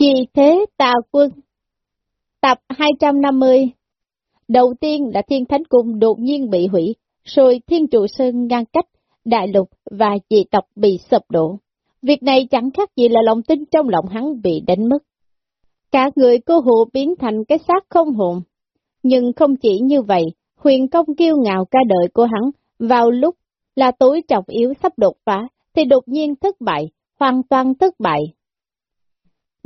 Vì thế tà quân Tập 250 Đầu tiên là thiên thánh cung đột nhiên bị hủy, rồi thiên trụ sơn ngăn cách, đại lục và dị tộc bị sụp đổ. Việc này chẳng khác gì là lòng tin trong lòng hắn bị đánh mất. Cả người cô hộ biến thành cái xác không hồn. Nhưng không chỉ như vậy, huyền công kiêu ngạo ca đời của hắn, vào lúc là tối trọng yếu sắp đột phá, thì đột nhiên thất bại, hoàn toàn thất bại.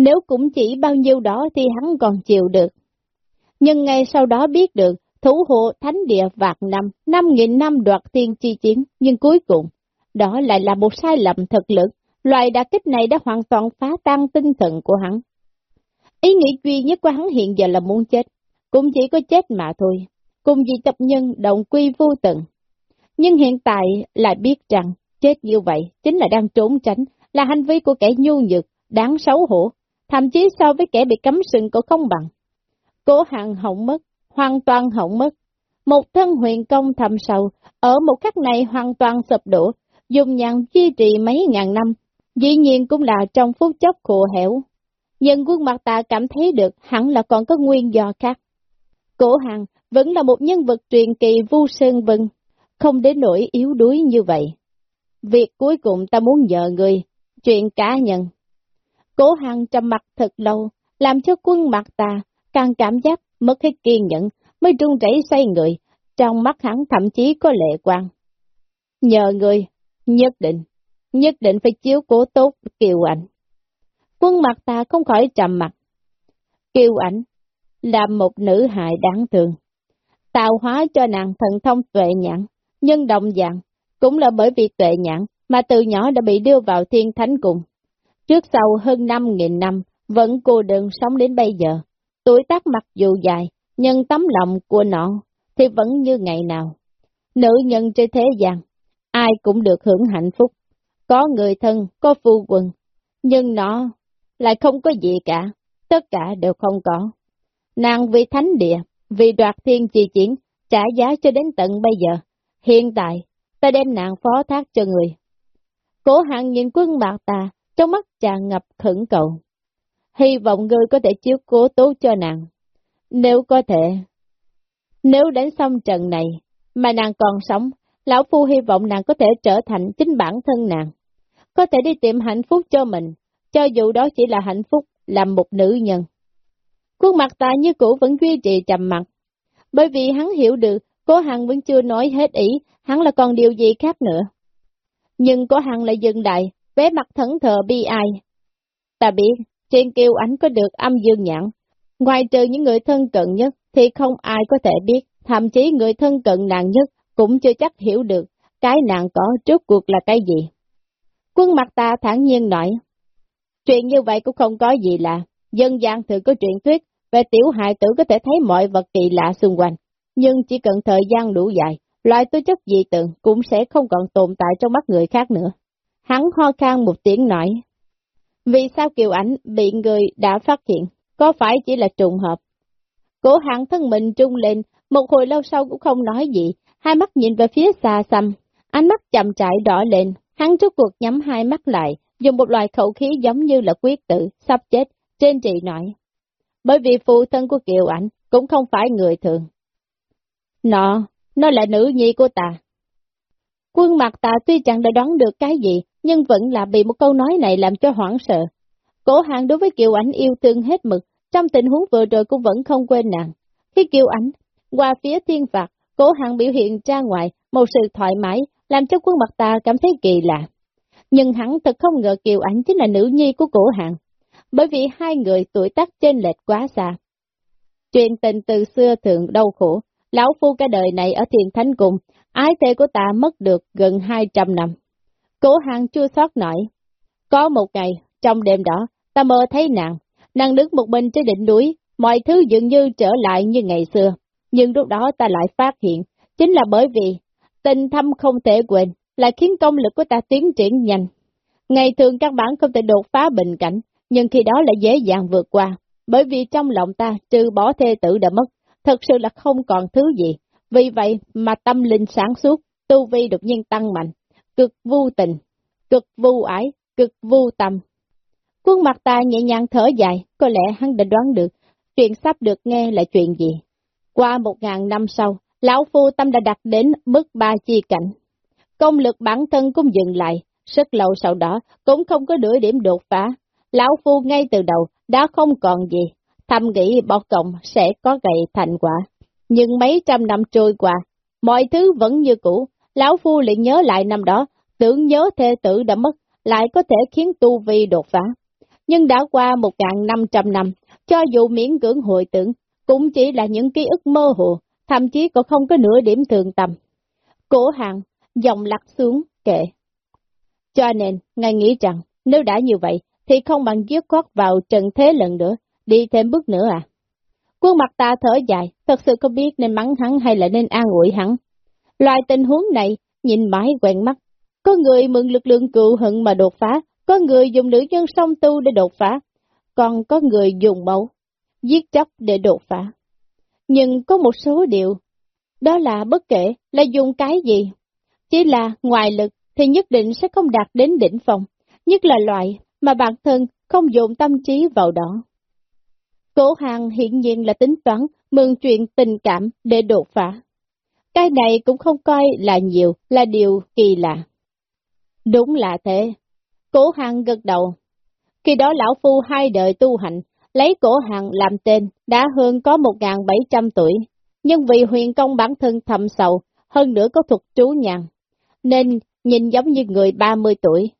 Nếu cũng chỉ bao nhiêu đó thì hắn còn chịu được. Nhưng ngay sau đó biết được, thủ hộ thánh địa vạt năm, năm nghìn năm đoạt tiên chi chiến, nhưng cuối cùng, đó lại là một sai lầm thật lớn, loại đả kích này đã hoàn toàn phá tan tinh thần của hắn. Ý nghĩ duy nhất của hắn hiện giờ là muốn chết, cũng chỉ có chết mà thôi, cùng vì tập nhân động quy vô tận. Nhưng hiện tại lại biết rằng, chết như vậy chính là đang trốn tránh, là hành vi của kẻ nhu nhược, đáng xấu hổ, thậm chí so với kẻ bị cấm sừng cũng không bằng. Cố hàng hỏng mất, hoàn toàn hỏng mất. Một thân huyền công thầm sầu ở một khắc này hoàn toàn sụp đổ, dùng nhàn duy trì mấy ngàn năm, dĩ nhiên cũng là trong phút chốc khổ hẻo. Nhưng quân mặt ta cảm thấy được hẳn là còn có nguyên do khác. Cổ Hằng vẫn là một nhân vật truyền kỳ vu sơn vân, không đến nỗi yếu đuối như vậy. Việc cuối cùng ta muốn nhờ người, chuyện cá nhân. Cố hàng trầm mặt thật lâu, làm cho quân mặt ta càng cảm giác mất hết kiên nhẫn, mới trung rẩy xoay người, trong mắt hắn thậm chí có lệ quan. Nhờ người, nhất định, nhất định phải chiếu cố tốt Kiều Ảnh. Quân mặt ta không khỏi trầm mặt. Kiều Ảnh là một nữ hại đáng thương. Tạo hóa cho nàng thần thông tuệ nhãn, nhưng đồng dạng, cũng là bởi vì tuệ nhãn mà từ nhỏ đã bị đưa vào thiên thánh cùng. Trước sau hơn 5.000 năm, vẫn cô đơn sống đến bây giờ. Tuổi tác mặc dù dài, nhưng tấm lòng của nó thì vẫn như ngày nào. Nữ nhân trên thế gian, ai cũng được hưởng hạnh phúc. Có người thân, có phu quân, nhưng nó lại không có gì cả, tất cả đều không có. Nàng vì thánh địa, vì đoạt thiên chi chiến, trả giá cho đến tận bây giờ. Hiện tại, ta đem nàng phó thác cho người. Cố hạng nhìn quân bạc ta, trong mắt tràn ngập khẩn cầu. Hy vọng ngươi có thể chiếu cố tốt cho nàng. Nếu có thể, nếu đến xong trận này, mà nàng còn sống, Lão Phu hy vọng nàng có thể trở thành chính bản thân nàng. Có thể đi tìm hạnh phúc cho mình, cho dù đó chỉ là hạnh phúc làm một nữ nhân. Khuôn mặt ta như cũ vẫn duy trì trầm mặt, bởi vì hắn hiểu được cố hằng vẫn chưa nói hết ý, hắn là còn điều gì khác nữa. Nhưng cố hằng lại dừng đại, vẻ mặt thẫn thờ bi ai. Ta biết, trên kiêu ảnh có được âm dương nhãn, ngoài trừ những người thân cận nhất thì không ai có thể biết, thậm chí người thân cận nàng nhất cũng chưa chắc hiểu được cái nàng có trước cuộc là cái gì. Quân mặt ta thẳng nhiên nói, chuyện như vậy cũng không có gì lạ, dân gian thường có chuyện thuyết về tiểu hại tử có thể thấy mọi vật kỳ lạ xung quanh, nhưng chỉ cần thời gian đủ dài, loại tố chất dị tượng cũng sẽ không còn tồn tại trong mắt người khác nữa. Hắn ho khan một tiếng nói, vì sao kiều ảnh bị người đã phát hiện, có phải chỉ là trùng hợp? Cổ hạng thân mình trung lên, một hồi lâu sau cũng không nói gì, hai mắt nhìn về phía xa xăm, ánh mắt chậm trại đỏ lên, hắn trước cuộc nhắm hai mắt lại, dùng một loại khẩu khí giống như là quyết tử, sắp chết, trên trị nói. Bởi vì phụ thân của Kiều Ảnh cũng không phải người thường. Nó, nó là nữ nhi của ta. Quân mặt ta tuy chẳng đã đoán được cái gì, nhưng vẫn là bị một câu nói này làm cho hoảng sợ. Cổ hàng đối với Kiều Ảnh yêu thương hết mực, trong tình huống vừa rồi cũng vẫn không quên nàng. Khi Kiều Ảnh qua phía thiên phạt, cổ hàng biểu hiện ra ngoài một sự thoải mái, làm cho quân mặt ta cảm thấy kỳ lạ. Nhưng hắn thật không ngờ Kiều Ảnh chính là nữ nhi của cổ hạng, bởi vì hai người tuổi tác trên lệch quá xa. Chuyện tình từ xưa thường đau khổ, lão phu cả đời này ở thiền thánh cùng, ái thê của ta mất được gần 200 năm cố hàng chưa xót nổi. Có một ngày, trong đêm đó, ta mơ thấy nàng, nàng đứng một mình trên đỉnh núi, mọi thứ dường như trở lại như ngày xưa. Nhưng lúc đó ta lại phát hiện, chính là bởi vì tình thâm không thể quên, lại khiến công lực của ta tiến triển nhanh. Ngày thường các bạn không thể đột phá bình cảnh, nhưng khi đó lại dễ dàng vượt qua, bởi vì trong lòng ta trừ bỏ thê tử đã mất, thật sự là không còn thứ gì. Vì vậy mà tâm linh sáng suốt, tu vi đột nhiên tăng mạnh, cực vô tình, cực vô ái, cực vô tâm. Quân mặt ta nhẹ nhàng thở dài, có lẽ hắn đã đoán được, chuyện sắp được nghe là chuyện gì. Qua một ngàn năm sau, Lão Phu Tâm đã đặt đến mức ba chi cảnh. Công lực bản thân cũng dừng lại, rất lâu sau đó cũng không có nửa điểm đột phá. Lão Phu ngay từ đầu đã không còn gì, thầm nghĩ bỏ cộng sẽ có gậy thành quả. Nhưng mấy trăm năm trôi qua, mọi thứ vẫn như cũ, Lão Phu liền nhớ lại năm đó, tưởng nhớ thê tử đã mất, lại có thể khiến tu vi đột phá. Nhưng đã qua một năm trăm năm, cho dù miễn cưỡng hồi tưởng, cũng chỉ là những ký ức mơ hồ, thậm chí còn không có nửa điểm thường tầm. Cổ hàng, dòng lắc xuống, kệ. Cho nên, ngài nghĩ rằng, nếu đã như vậy, thì không bằng dứt khoát vào trận thế lần nữa, đi thêm bước nữa à? Quân mặt ta thở dài, thật sự không biết nên mắng hắn hay là nên an ủi hắn. Loại tình huống này, nhìn mãi quen mắt. Có người mượn lực lượng cựu hận mà đột phá, có người dùng nữ nhân song tu để đột phá, còn có người dùng máu, giết chóc để đột phá. Nhưng có một số điều, đó là bất kể là dùng cái gì, chỉ là ngoài lực thì nhất định sẽ không đạt đến đỉnh phòng, nhất là loại mà bản thân không dùng tâm trí vào đó. Cổ hàng hiện nhiên là tính toán mượn chuyện tình cảm để đột phá. Cái này cũng không coi là nhiều, là điều kỳ lạ. Đúng là thế. Cổ hằng gật đầu. Khi đó lão phu hai đời tu hành, lấy cổ hằng làm tên, đã hơn có 1.700 tuổi. Nhưng vì huyền công bản thân thầm sầu, hơn nữa có thuật trú nhàn, nên nhìn giống như người 30 tuổi.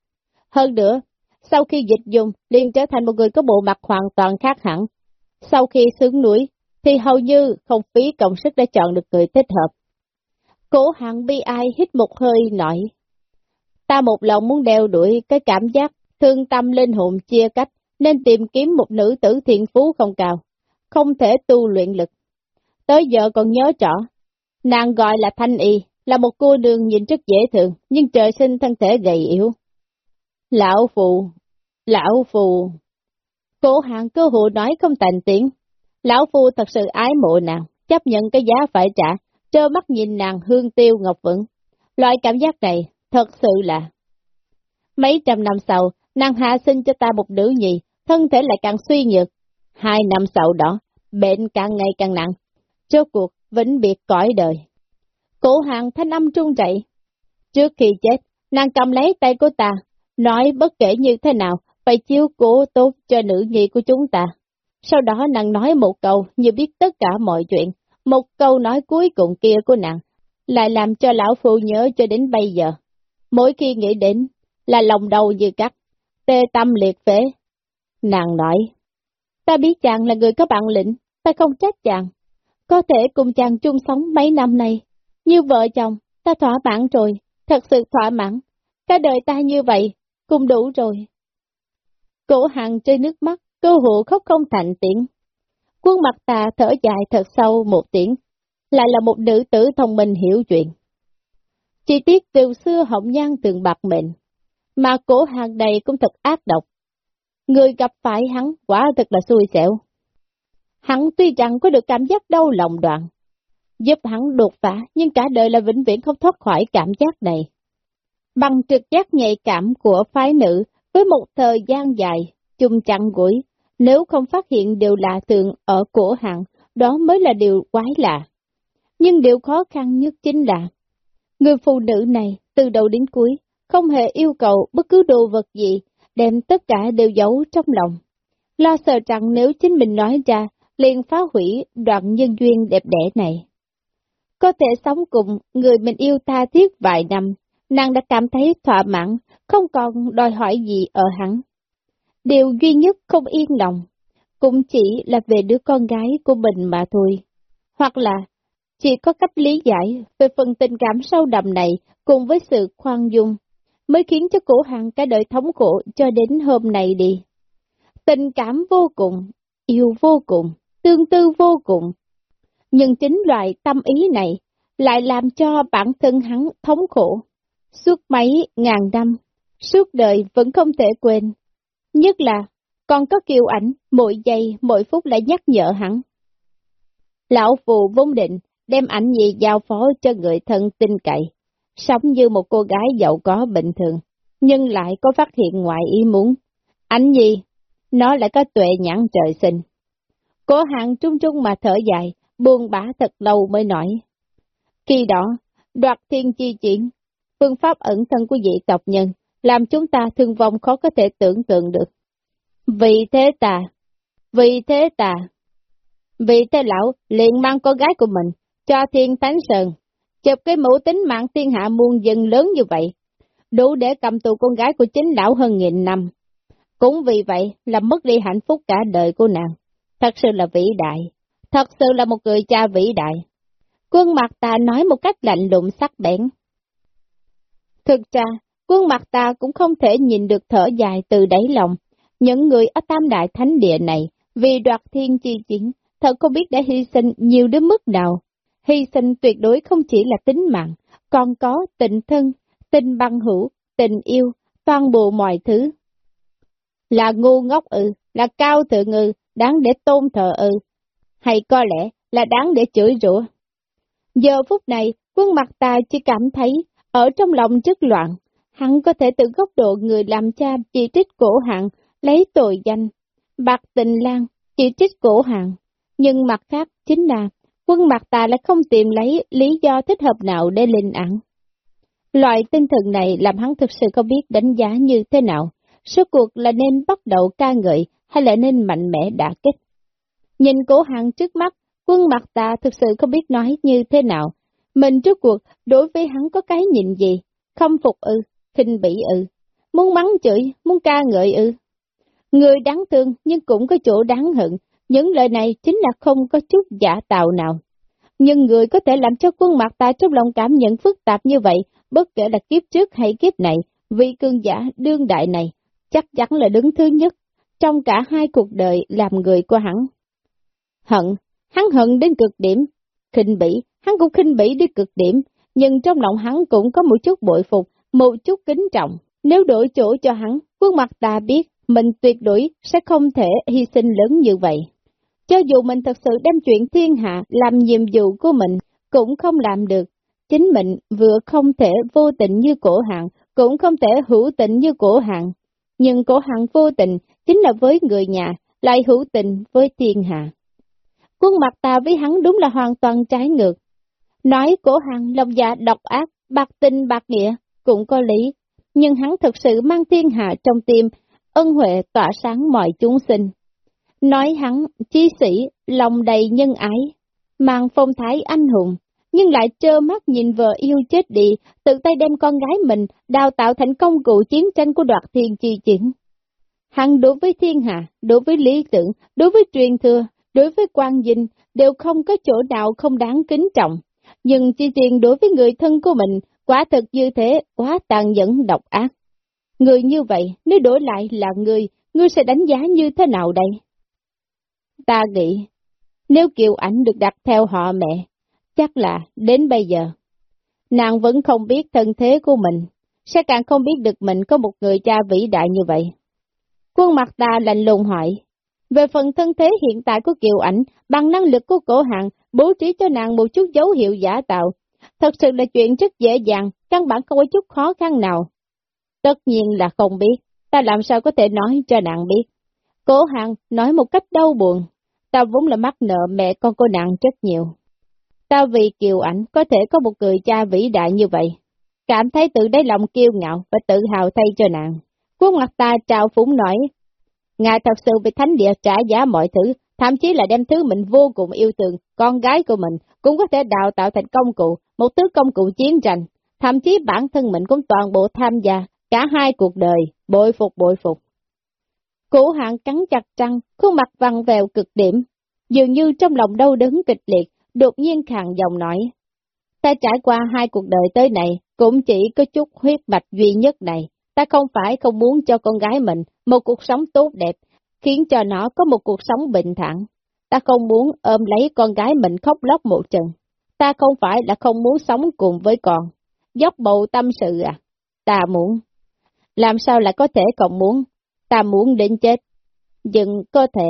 Hơn nữa, sau khi dịch dùng, liền trở thành một người có bộ mặt hoàn toàn khác hẳn. Sau khi xuống núi, thì hầu như không phí công sức để chọn được người thích hợp. Cố hạng bi ai hít một hơi nổi. Ta một lòng muốn đeo đuổi cái cảm giác thương tâm linh hồn chia cách, nên tìm kiếm một nữ tử thiện phú không cao, không thể tu luyện lực. Tới giờ còn nhớ rõ, nàng gọi là Thanh Y, là một cô đường nhìn rất dễ thương, nhưng trời sinh thân thể gầy yếu. Lão Phù, Lão Phù, cố hạng cơ hội nói không thành tiếng. Lão Phu thật sự ái mộ nàng, chấp nhận cái giá phải trả, trơ mắt nhìn nàng hương tiêu ngọc vững. Loại cảm giác này, thật sự là... Mấy trăm năm sau, nàng hạ sinh cho ta một nữ nhì, thân thể lại càng suy nhược. Hai năm sau đó, bệnh càng ngày càng nặng, cho cuộc vĩnh biệt cõi đời. Cổ hàng thanh âm trung chạy. Trước khi chết, nàng cầm lấy tay của ta, nói bất kể như thế nào, phải chiếu cố tốt cho nữ nhi của chúng ta. Sau đó nàng nói một câu như biết tất cả mọi chuyện, một câu nói cuối cùng kia của nàng, lại làm cho lão phu nhớ cho đến bây giờ. Mỗi khi nghĩ đến, là lòng đầu như cắt, tê tâm liệt phế. Nàng nói, ta biết chàng là người có bản lĩnh, ta không trách chàng. Có thể cùng chàng chung sống mấy năm nay, như vợ chồng, ta thỏa mãn rồi, thật sự thỏa mãn. Cả đời ta như vậy, cũng đủ rồi. Cổ hằng trên nước mắt, cơ hộ khóc không thành tiếng. Quân mặt tà thở dài thật sâu một tiếng, lại là một nữ tử thông minh hiểu chuyện. Chi tiết từ xưa hồng nhan từng bạc mệnh, mà cổ hàng đầy cũng thật ác độc. Người gặp phải hắn quả thật là xui xẻo. Hắn tuy rằng có được cảm giác đau lòng đoạn, giúp hắn đột phá nhưng cả đời là vĩnh viễn không thoát khỏi cảm giác này. Bằng trực giác nhạy cảm của phái nữ với một thời gian dài, chung chặn gũi, nếu không phát hiện điều lạ thường ở cổ hạng, đó mới là điều quái lạ. Nhưng điều khó khăn nhất chính là, người phụ nữ này từ đầu đến cuối không hề yêu cầu bất cứ đồ vật gì, đem tất cả đều giấu trong lòng. Lo sợ rằng nếu chính mình nói ra, liền phá hủy đoạn nhân duyên đẹp đẽ này. Có thể sống cùng người mình yêu tha thiết vài năm, nàng đã cảm thấy thỏa mãn, không còn đòi hỏi gì ở hắn. Điều duy nhất không yên lòng, cũng chỉ là về đứa con gái của mình mà thôi. Hoặc là, chỉ có cách lý giải về phần tình cảm sâu đậm này cùng với sự khoan dung, mới khiến cho cổ hàng cả đời thống khổ cho đến hôm nay đi. Tình cảm vô cùng, yêu vô cùng, tương tư vô cùng. Nhưng chính loại tâm ý này lại làm cho bản thân hắn thống khổ. Suốt mấy ngàn năm, suốt đời vẫn không thể quên. Nhất là, còn có kiều ảnh, mỗi giây, mỗi phút lại nhắc nhở hắn. Lão phù vốn định, đem ảnh gì giao phó cho người thân tin cậy, sống như một cô gái giàu có bình thường, nhưng lại có phát hiện ngoại ý muốn. Ảnh gì nó lại có tuệ nhãn trời sinh. Cố hạng trung trung mà thở dài, buông bã thật lâu mới nói. Khi đó, đoạt thiên chi triển, phương pháp ẩn thân của dị tộc nhân, làm chúng ta thương vong khó có thể tưởng tượng được. Vì thế ta, vì thế ta, vì thế lão liền mang con gái của mình cho thiên thánh sơn, chụp cái mẫu tính mạng thiên hạ muôn dân lớn như vậy, đủ để cầm tù con gái của chính lão hơn nghìn năm. Cũng vì vậy là mất đi hạnh phúc cả đời của nàng. Thật sự là vĩ đại, thật sự là một người cha vĩ đại. Quân mặt ta nói một cách lạnh lùng sắc bén. Thực ra, quân mặt ta cũng không thể nhìn được thở dài từ đáy lòng. Những người ở tam đại thánh địa này, vì đoạt thiên chi chiến, thật không biết đã hy sinh nhiều đến mức nào. Hy sinh tuyệt đối không chỉ là tính mạng, còn có tình thân, tình băng hữu, tình yêu, toàn bộ mọi thứ. Là ngu ngốc ư, là cao thượng ư, đáng để tôn thờ ư, hay có lẽ là đáng để chửi rủa. Giờ phút này, quân mặt ta chỉ cảm thấy, ở trong lòng rất loạn, hắn có thể từ góc độ người làm cha chỉ trích cổ hạng, lấy tội danh, bạc tình lang chỉ trích cổ hạng. Nhưng mặt khác chính là, quân mặt ta lại không tìm lấy lý do thích hợp nào để linh ẩn. Loại tinh thần này làm hắn thực sự không biết đánh giá như thế nào, số cuộc là nên bắt đầu ca ngợi hay là nên mạnh mẽ đả kích. Nhìn cổ hạng trước mắt, quân mặt ta thực sự không biết nói như thế nào. Mình trước cuộc, đối với hắn có cái nhìn gì? Không phục ư, khinh bỉ ư, muốn mắng chửi, muốn ca ngợi ư. Người đáng thương nhưng cũng có chỗ đáng hận, những lời này chính là không có chút giả tạo nào. Nhưng người có thể làm cho khuôn mặt ta trong lòng cảm nhận phức tạp như vậy, bất kể là kiếp trước hay kiếp này, vì cương giả đương đại này, chắc chắn là đứng thứ nhất trong cả hai cuộc đời làm người của hắn. Hận, hắn hận đến cực điểm, khinh bỉ, hắn cũng khinh bỉ đến cực điểm, nhưng trong lòng hắn cũng có một chút bội phục, một chút kính trọng. Nếu đổi chỗ cho hắn, quân mặt ta biết mình tuyệt đối sẽ không thể hy sinh lớn như vậy. Cho dù mình thật sự đem chuyện thiên hạ làm nhiệm vụ của mình, cũng không làm được. Chính mình vừa không thể vô tình như cổ hạng, cũng không thể hữu tình như cổ hạng. Nhưng cổ hạng vô tình chính là với người nhà, lại hữu tình với thiên hạ. Quân mặt ta với hắn đúng là hoàn toàn trái ngược. Nói cổ hạng lòng dạ độc ác, bạc tình bạc nghĩa, cũng có lý. Nhưng hắn thực sự mang thiên hạ trong tim, ân huệ tỏa sáng mọi chúng sinh. Nói hắn, chi sĩ, lòng đầy nhân ái, mang phong thái anh hùng, nhưng lại trơ mắt nhìn vợ yêu chết đi, tự tay đem con gái mình đào tạo thành công cụ chiến tranh của đoạt thiên chi chiến. Hắn đối với thiên hạ, đối với lý tưởng, đối với truyền thừa, đối với quan dinh, đều không có chỗ nào không đáng kính trọng. Nhưng chi tiền đối với người thân của mình, Quả thật như thế, quá tàn nhẫn độc ác. Người như vậy, nếu đổi lại là người, ngươi sẽ đánh giá như thế nào đây? Ta nghĩ, nếu Kiều Ảnh được đặt theo họ mẹ, chắc là đến bây giờ, nàng vẫn không biết thân thế của mình, sẽ càng không biết được mình có một người cha vĩ đại như vậy. Quân mặt ta lạnh lùng hỏi, về phần thân thế hiện tại của Kiều Ảnh, bằng năng lực của cổ hạng, bố trí cho nàng một chút dấu hiệu giả tạo, thật sự là chuyện rất dễ dàng, căn bản không có chút khó khăn nào. Tất nhiên là không biết, ta làm sao có thể nói cho nàng biết. Cố hằng nói một cách đau buồn, ta vốn là mắc nợ mẹ con cô nàng rất nhiều. Ta vì kiều ảnh có thể có một người cha vĩ đại như vậy, cảm thấy tự đáy lòng kiêu ngạo và tự hào thay cho nàng. Khuôn mặt ta trào phúng nói, Ngài thật sự bị thánh địa trả giá mọi thứ, thậm chí là đem thứ mình vô cùng yêu thương, con gái của mình cũng có thể đào tạo thành công cụ, một thứ công cụ chiến tranh, thậm chí bản thân mình cũng toàn bộ tham gia, cả hai cuộc đời, bội phục bội phục. Cổ hạng cắn chặt răng, khuôn mặt vằn vèo cực điểm, dường như trong lòng đau đớn kịch liệt, đột nhiên khàn giọng nói. Ta trải qua hai cuộc đời tới này, cũng chỉ có chút huyết mạch duy nhất này. Ta không phải không muốn cho con gái mình một cuộc sống tốt đẹp, khiến cho nó có một cuộc sống bình thản. Ta không muốn ôm lấy con gái mình khóc lóc một trận. Ta không phải là không muốn sống cùng với con. Dốc bầu tâm sự à? Ta muốn. Làm sao lại có thể còn muốn? Ta muốn đến chết. Nhưng có thể.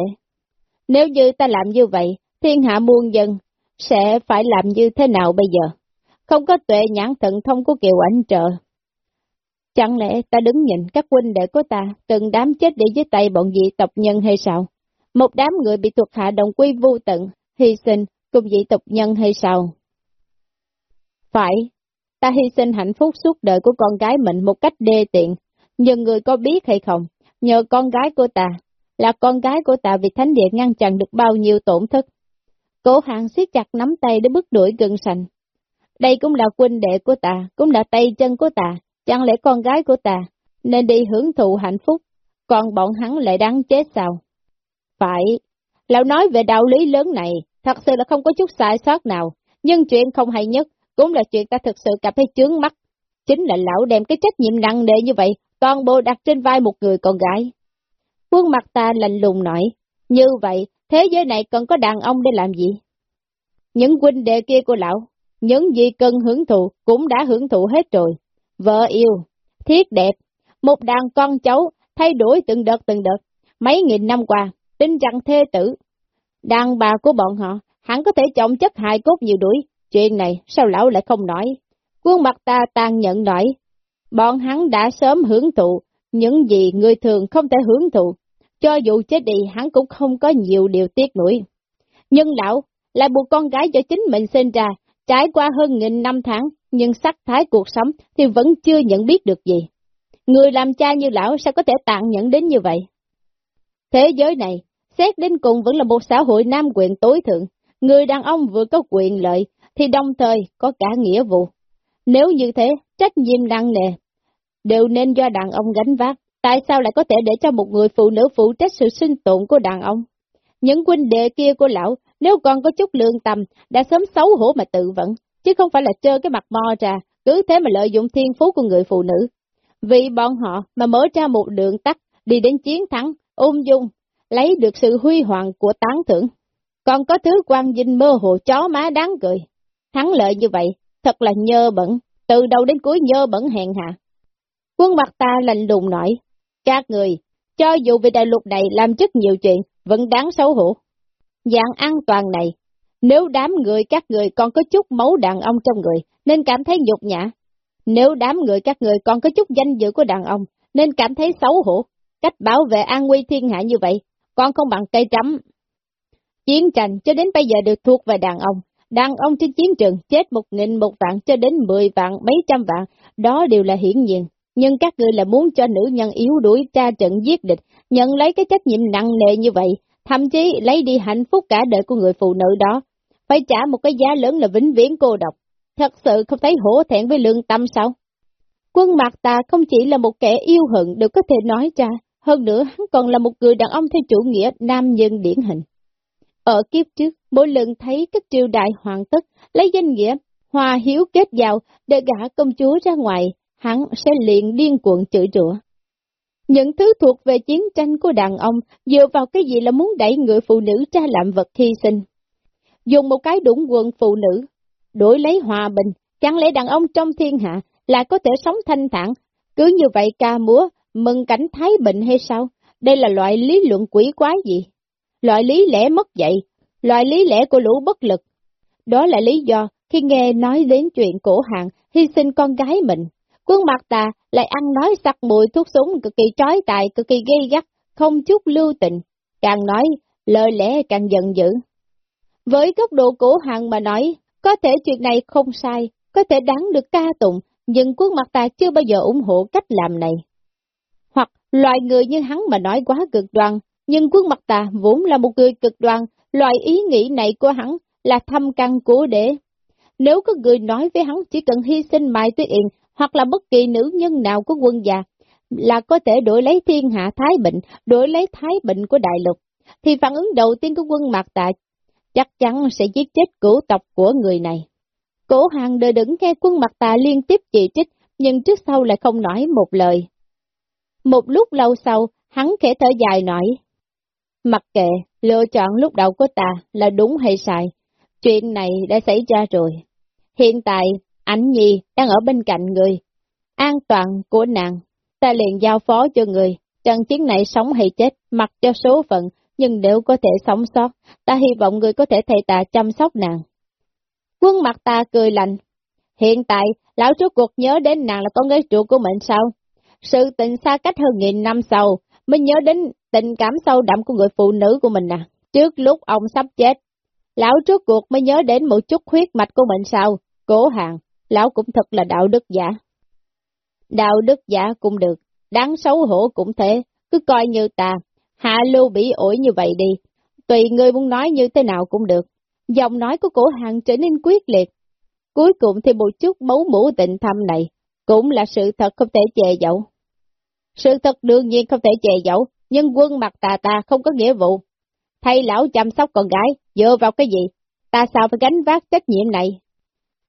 Nếu như ta làm như vậy, thiên hạ muôn dân sẽ phải làm như thế nào bây giờ? Không có tuệ nhãn thận thông của Kiều Ảnh trợ. Chẳng lẽ ta đứng nhìn các huynh đệ của ta từng đám chết đi dưới tay bọn dị tộc nhân hay sao? Một đám người bị thuộc hạ đồng quy vô tận, hy sinh cùng dị tộc nhân hay sao? Phải, ta hy sinh hạnh phúc suốt đời của con gái mình một cách đê tiện, nhưng người có biết hay không, nhờ con gái của ta, là con gái của ta vì thánh địa ngăn chặn được bao nhiêu tổn thất. Cổ hạng siết chặt nắm tay để bước đuổi gần sành. Đây cũng là huynh đệ của ta, cũng là tay chân của ta, chẳng lẽ con gái của ta nên đi hưởng thụ hạnh phúc, còn bọn hắn lại đáng chết sao? Phải, lão nói về đạo lý lớn này, thật sự là không có chút sai sót nào, nhưng chuyện không hay nhất, cũng là chuyện ta thực sự cảm thấy chướng mắt. Chính là lão đem cái trách nhiệm nặng nề như vậy, toàn bộ đặt trên vai một người con gái. Quân mặt ta lạnh lùng nói, như vậy, thế giới này cần có đàn ông để làm gì? Những huynh đệ kia của lão, những gì cần hưởng thụ cũng đã hưởng thụ hết rồi. Vợ yêu, thiết đẹp, một đàn con cháu thay đổi từng đợt từng đợt, mấy nghìn năm qua, tin rằng thê tử. Đàn bà của bọn họ, hẳn có thể trọng chất hại cốt nhiều đuổi, chuyện này sao lão lại không nói? Quân mặt ta tàn nhận nói, bọn hắn đã sớm hưởng thụ, những gì người thường không thể hưởng thụ, cho dù chết đi hắn cũng không có nhiều điều tiếc nuối. Nhưng lão lại buộc con gái cho chính mình sinh ra, trải qua hơn nghìn năm tháng, nhưng sắc thái cuộc sống thì vẫn chưa nhận biết được gì. Người làm cha như lão sao có thể tàn nhẫn đến như vậy? Thế giới này, xét đến cùng vẫn là một xã hội nam quyền tối thượng. Người đàn ông vừa có quyền lợi, thì đồng thời có cả nghĩa vụ. Nếu như thế, trách nhiệm nặng nề, đều nên do đàn ông gánh vác. Tại sao lại có thể để cho một người phụ nữ phụ trách sự sinh tồn của đàn ông? Những huynh đệ kia của lão, nếu còn có chút lương tâm, đã sớm xấu hổ mà tự vẫn, chứ không phải là trơ cái mặt mò ra, cứ thế mà lợi dụng thiên phú của người phụ nữ. Vì bọn họ mà mở ra một đường tắt, đi đến chiến thắng, ung dung, lấy được sự huy hoàng của tán thưởng. Còn có thứ quan dinh mơ hồ chó má đáng cười. Thắng lợi như vậy, thật là nhơ bẩn, từ đầu đến cuối nhơ bẩn hèn hạ. Quân mặt ta lạnh lùng nói, các người, cho dù về đại lục này làm rất nhiều chuyện, vẫn đáng xấu hổ. Dạng an toàn này, nếu đám người các người còn có chút máu đàn ông trong người, nên cảm thấy nhục nhã. Nếu đám người các người còn có chút danh dự của đàn ông, nên cảm thấy xấu hổ. Cách bảo vệ an nguy thiên hạ như vậy, còn không bằng cây trắm. Chiến tranh cho đến bây giờ được thuộc về đàn ông. Đàn ông trên chiến trường chết một nghìn một vạn cho đến mười vạn, mấy trăm vạn, đó đều là hiển nhiên. Nhưng các người là muốn cho nữ nhân yếu đuổi tra trận giết địch, nhận lấy cái trách nhiệm nặng nề như vậy, thậm chí lấy đi hạnh phúc cả đời của người phụ nữ đó, phải trả một cái giá lớn là vĩnh viễn cô độc. Thật sự không thấy hổ thẹn với lương tâm sao? Quân mặt ta không chỉ là một kẻ yêu hận được có thể nói ra, hơn nữa hắn còn là một người đàn ông theo chủ nghĩa nam nhân điển hình. Ở kiếp trước, mỗi lần thấy các triều đại hoàng tất lấy danh nghĩa hòa hiếu kết giao để gả công chúa ra ngoài, hắn sẽ liền điên cuộn chửi rủa. Những thứ thuộc về chiến tranh của đàn ông dựa vào cái gì là muốn đẩy người phụ nữ ra làm vật hy sinh. Dùng một cái đũng quần phụ nữ, đổi lấy hòa bình, chẳng lẽ đàn ông trong thiên hạ lại có thể sống thanh thản, cứ như vậy ca múa, mừng cảnh thái bệnh hay sao? Đây là loại lý luận quỷ quái gì? Loại lý lẽ mất dạy, loại lý lẽ của lũ bất lực. Đó là lý do khi nghe nói đến chuyện cổ hạng hy sinh con gái mình. Quân mặt ta lại ăn nói sặc mùi thuốc súng cực kỳ trói tài, cực kỳ gây gắt, không chút lưu tình. Càng nói, lời lẽ càng giận dữ. Với góc độ cổ hạng mà nói, có thể chuyện này không sai, có thể đáng được ca tụng, nhưng quân mặt ta chưa bao giờ ủng hộ cách làm này. Hoặc loại người như hắn mà nói quá cực đoan, nhưng quân mặt ta vốn là một người cực đoan, loại ý nghĩ này của hắn là thâm căn cố đế. Nếu có người nói với hắn chỉ cần hy sinh Mai Tuyết Yên hoặc là bất kỳ nữ nhân nào của quân già, là có thể đổi lấy thiên hạ thái bệnh, đổi lấy thái bệnh của đại lục, thì phản ứng đầu tiên của quân mặt tạ chắc chắn sẽ giết chết cửu tộc của người này. Cổ hàng đợi đứng nghe quân mặt tà liên tiếp chỉ trích, nhưng trước sau lại không nói một lời. Một lúc lâu sau, hắn khẽ thở dài nói, Mặc kệ, lựa chọn lúc đầu của ta là đúng hay sai, chuyện này đã xảy ra rồi. Hiện tại, ảnh nhi đang ở bên cạnh người, an toàn của nàng, ta liền giao phó cho người, trận chiến này sống hay chết, mặc cho số phận, nhưng nếu có thể sống sót, ta hy vọng người có thể thầy ta chăm sóc nàng. Quân mặt ta cười lạnh, hiện tại, lão trước cuộc nhớ đến nàng là con gái trụ của mình sao? sự tình xa cách hơn nghìn năm sau, mới nhớ đến tình cảm sâu đậm của người phụ nữ của mình à. Trước lúc ông sắp chết, lão trước cuộc mới nhớ đến một chút huyết mạch của mình sao, cố hàng, lão cũng thật là đạo đức giả. Đạo đức giả cũng được, đáng xấu hổ cũng thế, cứ coi như ta, hạ lưu bị ổi như vậy đi, tùy người muốn nói như thế nào cũng được. Giọng nói của cổ hàng trở nên quyết liệt. Cuối cùng thì một chút máu mũ tịnh thâm này, cũng là sự thật không thể che giấu. Sự thật đương nhiên không thể che giấu, nhưng quân mặt tà ta không có nghĩa vụ. Thay lão chăm sóc con gái, dựa vào cái gì? Ta sao phải gánh vác trách nhiệm này?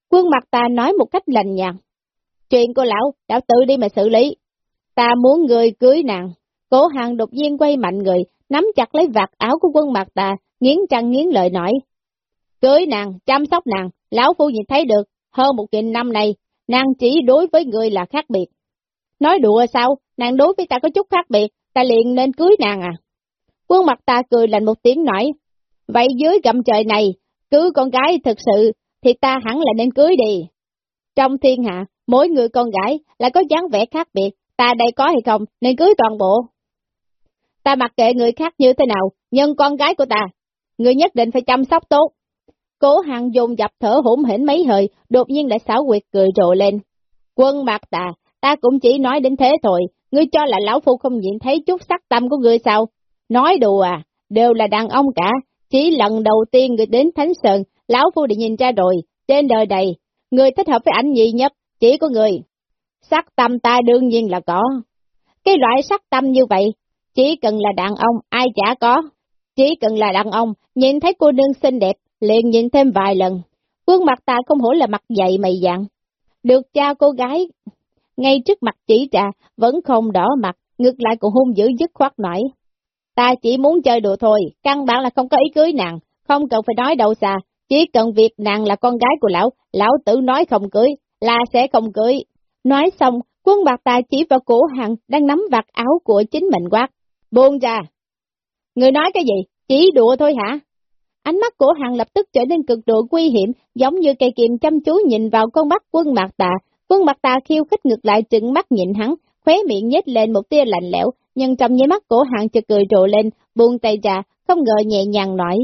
Quân mặt ta nói một cách lành nhạt. Chuyện của lão, lão tự đi mà xử lý. Ta muốn người cưới nàng. Cổ hàng đột nhiên quay mạnh người, nắm chặt lấy vạt áo của quân mặt ta, nghiến trăng nghiến lợi nói. Cưới nàng, chăm sóc nàng, lão phu nhìn thấy được, hơn một nghìn năm này, nàng chỉ đối với người là khác biệt. Nói đùa sao, nàng đối với ta có chút khác biệt, ta liền nên cưới nàng à. Quân mặt ta cười lạnh một tiếng nói, vậy dưới gầm trời này, cứ con gái thực sự, thì ta hẳn là nên cưới đi. Trong thiên hạ, mỗi người con gái lại có dáng vẻ khác biệt, ta đây có hay không, nên cưới toàn bộ. Ta mặc kệ người khác như thế nào, nhưng con gái của ta, người nhất định phải chăm sóc tốt. Cố hàng dùng dập thở hổn hển mấy hơi, đột nhiên lại xáo quyệt cười rộ lên. Quân mặt ta, ta cũng chỉ nói đến thế thôi, ngươi cho là lão phu không nhìn thấy chút sắc tâm của ngươi sao? Nói đùa à, đều là đàn ông cả, chỉ lần đầu tiên người đến Thánh Sơn, lão phu đã nhìn ra rồi, trên đời này, người thích hợp với ảnh nhị nhất, chỉ có người. Sắc tâm ta đương nhiên là có. Cái loại sắc tâm như vậy, chỉ cần là đàn ông, ai chả có. Chỉ cần là đàn ông, nhìn thấy cô nương xinh đẹp, liền nhìn thêm vài lần. Quân mặt ta không hổ là mặt dày mày dặn. Được cha cô gái, ngay trước mặt chỉ trà, vẫn không đỏ mặt, ngược lại còn hung dữ dứt khoát nổi. Ta chỉ muốn chơi đùa thôi, căn bản là không có ý cưới nàng, không cần phải nói đâu xa, chỉ cần việc nàng là con gái của lão, lão tử nói không cưới, là sẽ không cưới. Nói xong, quân bạc ta chỉ vào cổ hằng đang nắm vạt áo của chính mình quát. Buông ra! Người nói cái gì? Chỉ đùa thôi hả? Ánh mắt của hàng lập tức trở nên cực độ nguy hiểm, giống như cây kiềm chăm chú nhìn vào con mắt quân mặt tà. Quân mặt tà khiêu khích ngược lại trừng mắt nhìn hắn, khóe miệng nhếch lên một tia lạnh lẽo, nhưng trong nháy mắt của hàng chợt cười rộ lên, buông tay ra, không ngờ nhẹ nhàng nói.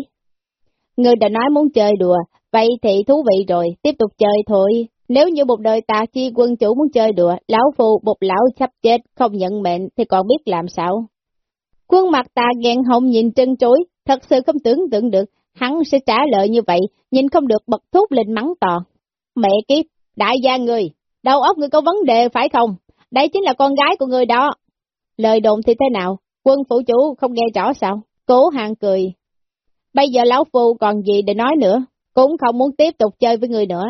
Người đã nói muốn chơi đùa, vậy thì thú vị rồi, tiếp tục chơi thôi. Nếu như một đời ta chi quân chủ muốn chơi đùa, lão phu một lão sắp chết, không nhận mệnh thì còn biết làm sao. Quân mặt ta ghen hồng nhìn chân chối, thật sự không tưởng tượng được, hắn sẽ trả lời như vậy, nhìn không được bật thốt lên mắng to. Mẹ kiếp, đại gia người, đầu óc người có vấn đề phải không? Đây chính là con gái của người đó. Lời đồn thì thế nào? Quân phủ chủ không nghe rõ sao? Cố hàng cười. Bây giờ lão phu còn gì để nói nữa, cũng không muốn tiếp tục chơi với người nữa.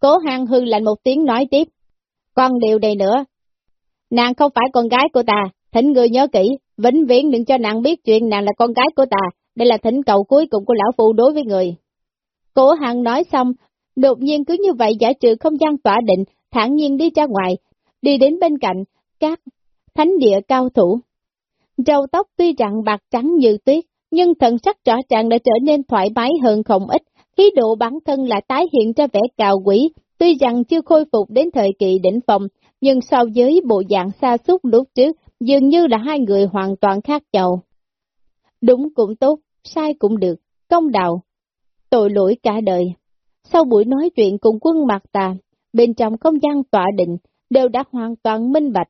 Cố hàng hư lạnh một tiếng nói tiếp. Còn điều này nữa, nàng không phải con gái của ta, thỉnh người nhớ kỹ, vĩnh viễn đừng cho nàng biết chuyện nàng là con gái của ta, đây là thỉnh cầu cuối cùng của lão phu đối với người. Cố hằng nói xong, đột nhiên cứ như vậy giả trừ không gian tỏa định, thản nhiên đi ra ngoài, đi đến bên cạnh, các thánh địa cao thủ. Râu tóc tuy rằng bạc trắng như tuyết, nhưng thần sắc rõ ràng đã trở nên thoải mái hơn không ít, khí độ bản thân lại tái hiện ra vẻ cao quý, tuy rằng chưa khôi phục đến thời kỳ đỉnh phòng, nhưng so với bộ dạng xa xúc lúc trước, dường như là hai người hoàn toàn khác nhau. Đúng cũng tốt, sai cũng được, công đạo, tội lỗi cả đời. Sau buổi nói chuyện cùng quân mặt Tà, bên trong không gian tọa định, đều đã hoàn toàn minh bạch.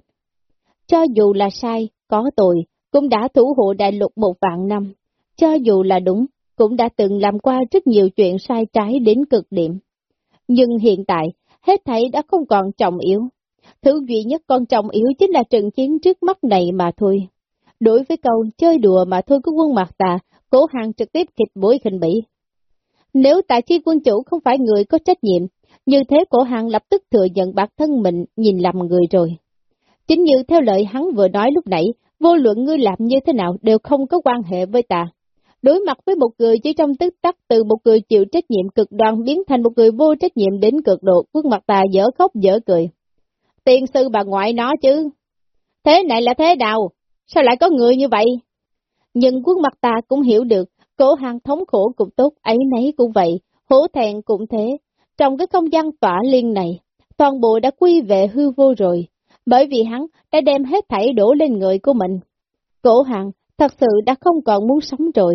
Cho dù là sai, có tội, cũng đã thủ hộ đại lục một vạn năm. Cho dù là đúng, cũng đã từng làm qua rất nhiều chuyện sai trái đến cực điểm. Nhưng hiện tại, hết thảy đã không còn trọng yếu. Thứ duy nhất con trọng yếu chính là trận chiến trước mắt này mà thôi. Đối với câu chơi đùa mà thôi của quân mặt tà, cố hàng trực tiếp kịch bối khinh bỉ. Nếu tại chi quân chủ không phải người có trách nhiệm, như thế cổ hàng lập tức thừa nhận bản thân mình nhìn lầm người rồi. Chính như theo lời hắn vừa nói lúc nãy, vô luận ngươi làm như thế nào đều không có quan hệ với ta. Đối mặt với một người chỉ trong tức tắc từ một người chịu trách nhiệm cực đoan biến thành một người vô trách nhiệm đến cực độ, quân mặt ta dở khóc dở cười. Tiên sư bà ngoại nó chứ. Thế này là thế nào? Sao lại có người như vậy? Nhưng quân mặt ta cũng hiểu được, cổ hàng thống khổ cũng tốt, ấy nấy cũng vậy, hổ thẹn cũng thế. Trong cái không gian tỏa liên này, toàn bộ đã quy về hư vô rồi. bởi vì hắn đã đem hết thảy đổ lên người của mình. Cổ hàng thật sự đã không còn muốn sống rồi.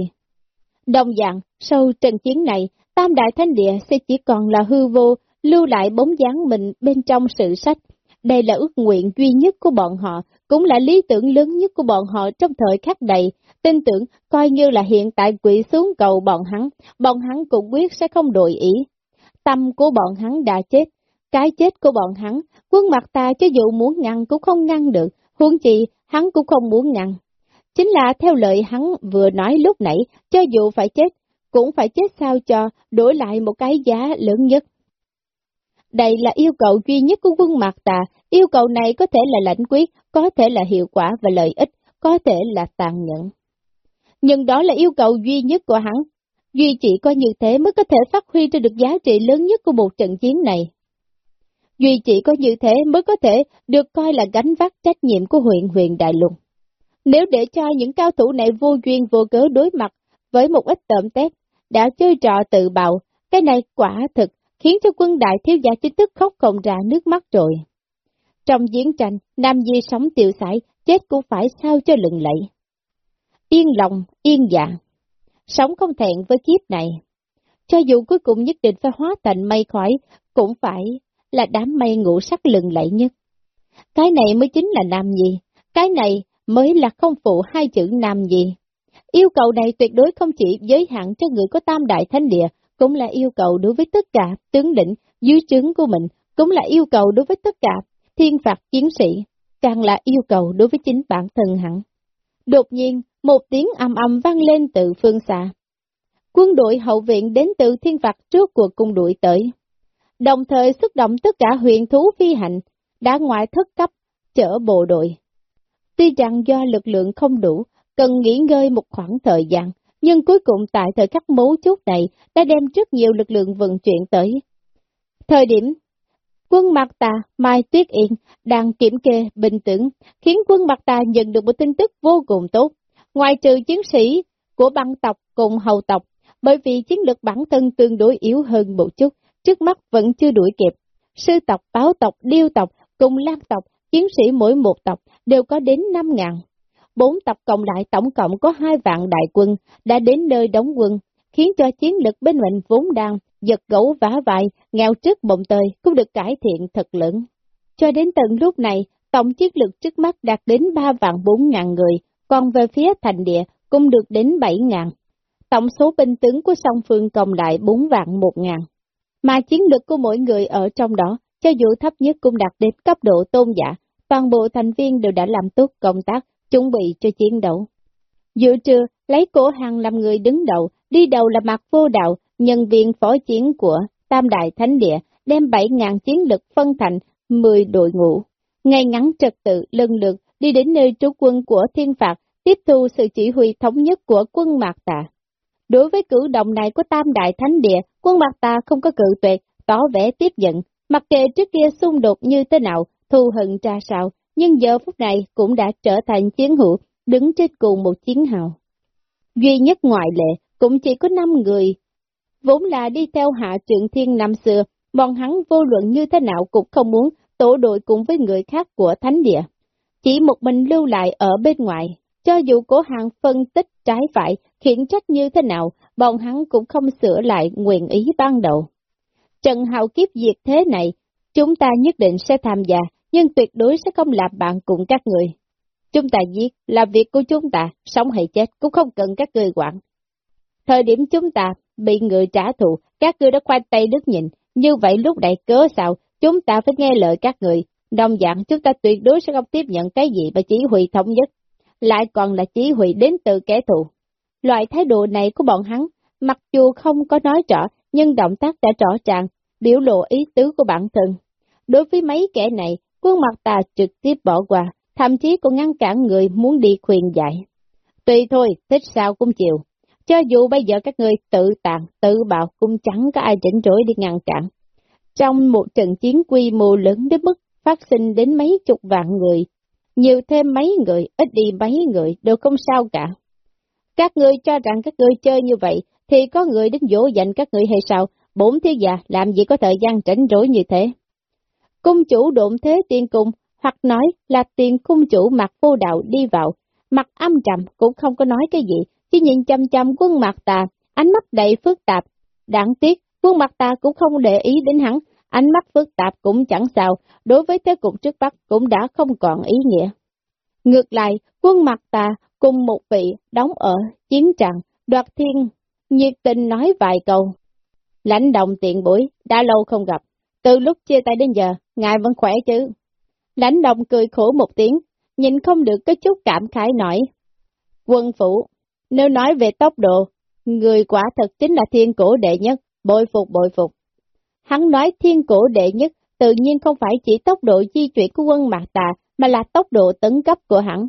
Đồng dạng, sau trận chiến này, Tam Đại Thánh Địa sẽ chỉ còn là hư vô, lưu lại bóng dáng mình bên trong sự sách. Đây là ước nguyện duy nhất của bọn họ, cũng là lý tưởng lớn nhất của bọn họ trong thời khắc này. Tin tưởng, coi như là hiện tại quỷ xuống cầu bọn hắn, bọn hắn cũng quyết sẽ không đổi ý. Tâm của bọn hắn đã chết, cái chết của bọn hắn, quân mặt ta cho dù muốn ngăn cũng không ngăn được, huống chi hắn cũng không muốn ngăn. Chính là theo lời hắn vừa nói lúc nãy, cho dù phải chết, cũng phải chết sao cho đổi lại một cái giá lớn nhất. Đây là yêu cầu duy nhất của quân Mạc Tà, yêu cầu này có thể là lãnh quyết, có thể là hiệu quả và lợi ích, có thể là tàn nhẫn. Nhưng đó là yêu cầu duy nhất của hắn, duy chỉ có như thế mới có thể phát huy ra được giá trị lớn nhất của một trận chiến này. Duy chỉ có như thế mới có thể được coi là gánh vác trách nhiệm của huyện huyện Đại Lục. Nếu để cho những cao thủ này vô duyên vô cớ đối mặt với một ít tợm tép, đã chơi trò tự bạo, cái này quả thực khiến cho quân đại thiếu gia chính thức khóc không ra nước mắt rồi. Trong chiến tranh, Nam Di sống tiêu sải, chết cũng phải sao cho lừng lẫy. Yên lòng, yên dạ, sống không thẹn với kiếp này. Cho dù cuối cùng nhất định phải hóa thành mây khói, cũng phải là đám mây ngũ sắc lừng lẫy nhất. Cái này mới chính là nam di, cái này mới là không phụ hai chữ nam di. Yêu cầu này tuyệt đối không chỉ giới hạn cho người có tam đại thánh địa, cũng là yêu cầu đối với tất cả tướng lĩnh dưới trướng của mình, cũng là yêu cầu đối với tất cả thiên phạt chiến sĩ, càng là yêu cầu đối với chính bản thân hẳn. Đột nhiên, một tiếng âm âm vang lên từ phương xa. Quân đội hậu viện đến từ thiên phạt trước cuộc cung đuổi tới. Đồng thời xuất động tất cả huyện thú phi hành, đã ngoại thất cấp, chở bộ đội. Tuy rằng do lực lượng không đủ, cần nghỉ ngơi một khoảng thời gian, nhưng cuối cùng tại thời khắc mấu chốt này đã đem rất nhiều lực lượng vận chuyển tới. Thời điểm quân Mạc Tà, Mai Tuyết Yên đang kiểm kê bình tĩnh, khiến quân Mạc Tà nhận được một tin tức vô cùng tốt. Ngoài trừ chiến sĩ của băng tộc cùng hầu tộc, bởi vì chiến lược bản thân tương đối yếu hơn một chút, trước mắt vẫn chưa đuổi kịp. Sư tộc, báo tộc, điêu tộc cùng lan tộc, chiến sĩ mỗi một tộc đều có đến 5 ngàn. Bốn tập cộng lại tổng cộng có hai vạn đại quân đã đến nơi đóng quân, khiến cho chiến lực bên mình vốn đang giật gấu vá vai, nghèo trước bụng tơi cũng được cải thiện thật lớn. Cho đến tận lúc này, tổng chiến lực trước mắt đạt đến 3 vạn 4 ngàn người, còn về phía thành địa cũng được đến 7 ngàn. Tổng số binh tướng của song phương cộng lại 4 vạn 1 ngàn. Mà chiến lực của mỗi người ở trong đó, cho dù thấp nhất cũng đạt đến cấp độ tôn giả, toàn bộ thành viên đều đã làm tốt công tác, chuẩn bị cho chiến đấu. Giữa trưa, lấy cổ hàng làm người đứng đầu, đi đầu là mặt vô đạo, nhân viên phó chiến của Tam Đại Thánh Địa, đem 7.000 chiến lực phân thành 10 đội ngũ. Ngay ngắn trật tự lần lượt đi đến nơi trú quân của thiên phạt, tiếp thu sự chỉ huy thống nhất của quân Mạc Tà. Đối với cử động này của Tam Đại Thánh Địa, quân Mạc Tà không có cự tuyệt, tỏ vẻ tiếp nhận, mặc kệ trước kia xung đột như thế nào, thù hận ra sao, nhưng giờ phút này cũng đã trở thành chiến hữu, đứng trên cùng một chiến hào. Duy nhất ngoại lệ, cũng chỉ có 5 người, vốn là đi theo hạ trượng thiên năm xưa, bọn hắn vô luận như thế nào cũng không muốn tổ đội cùng với người khác của thánh địa. Chỉ một mình lưu lại ở bên ngoài, cho dù cổ hàng phân tích trái phải, khiển trách như thế nào, bọn hắn cũng không sửa lại nguyện ý ban đầu. Trận hào kiếp diệt thế này, chúng ta nhất định sẽ tham gia, nhưng tuyệt đối sẽ không làm bạn cùng các người. Chúng ta giết là việc của chúng ta, sống hay chết cũng không cần các người quản. Thời điểm chúng ta bị người trả thù, các người đã khoanh tay đứt nhìn, như vậy lúc này cớ sao, chúng ta phải nghe lời các người, đồng dạng chúng ta tuyệt đối sẽ không tiếp nhận cái gì mà chỉ huy thống nhất, lại còn là chỉ huy đến từ kẻ thù. Loại thái độ này của bọn hắn, mặc dù không có nói rõ, nhưng động tác đã rõ ràng, biểu lộ ý tứ của bản thân. Đối với mấy kẻ này, quân mặt tà trực tiếp bỏ qua, thậm chí còn ngăn cản người muốn đi khuyên dạy. Tùy thôi, thích sao cũng chịu. Cho dù bây giờ các người tự tàn, tự bạo cũng chẳng có ai chỉnh rỗi đi ngăn cản. Trong một trận chiến quy mô lớn đến mức phát sinh đến mấy chục vạn người, nhiều thêm mấy người, ít đi mấy người, đều không sao cả. Các người cho rằng các người chơi như vậy, thì có người đến dỗ dành các người hay sao? Bốn thiếu già làm gì có thời gian chỉnh rỗi như thế? Cung chủ độn thế tiên cung, hoặc nói là tiền cung chủ mặt vô đạo đi vào, mặt âm trầm cũng không có nói cái gì, chỉ nhìn chăm chăm quân mặt ta ánh mắt đầy phức tạp. Đáng tiếc, quân mặt ta cũng không để ý đến hắn, ánh mắt phức tạp cũng chẳng sao, đối với thế cục trước Bắc cũng đã không còn ý nghĩa. Ngược lại, quân mặt ta cùng một vị đóng ở chiến trận, đoạt thiên, nhiệt tình nói vài câu. Lãnh động tiện buổi, đã lâu không gặp, từ lúc chia tay đến giờ, ngài vẫn khỏe chứ. Lãnh đồng cười khổ một tiếng, nhìn không được có chút cảm khái nổi. Quân phủ, nếu nói về tốc độ, người quả thật chính là thiên cổ đệ nhất, bội phục bội phục. Hắn nói thiên cổ đệ nhất, tự nhiên không phải chỉ tốc độ di chuyển của quân Mạc Tà, mà là tốc độ tấn cấp của hắn.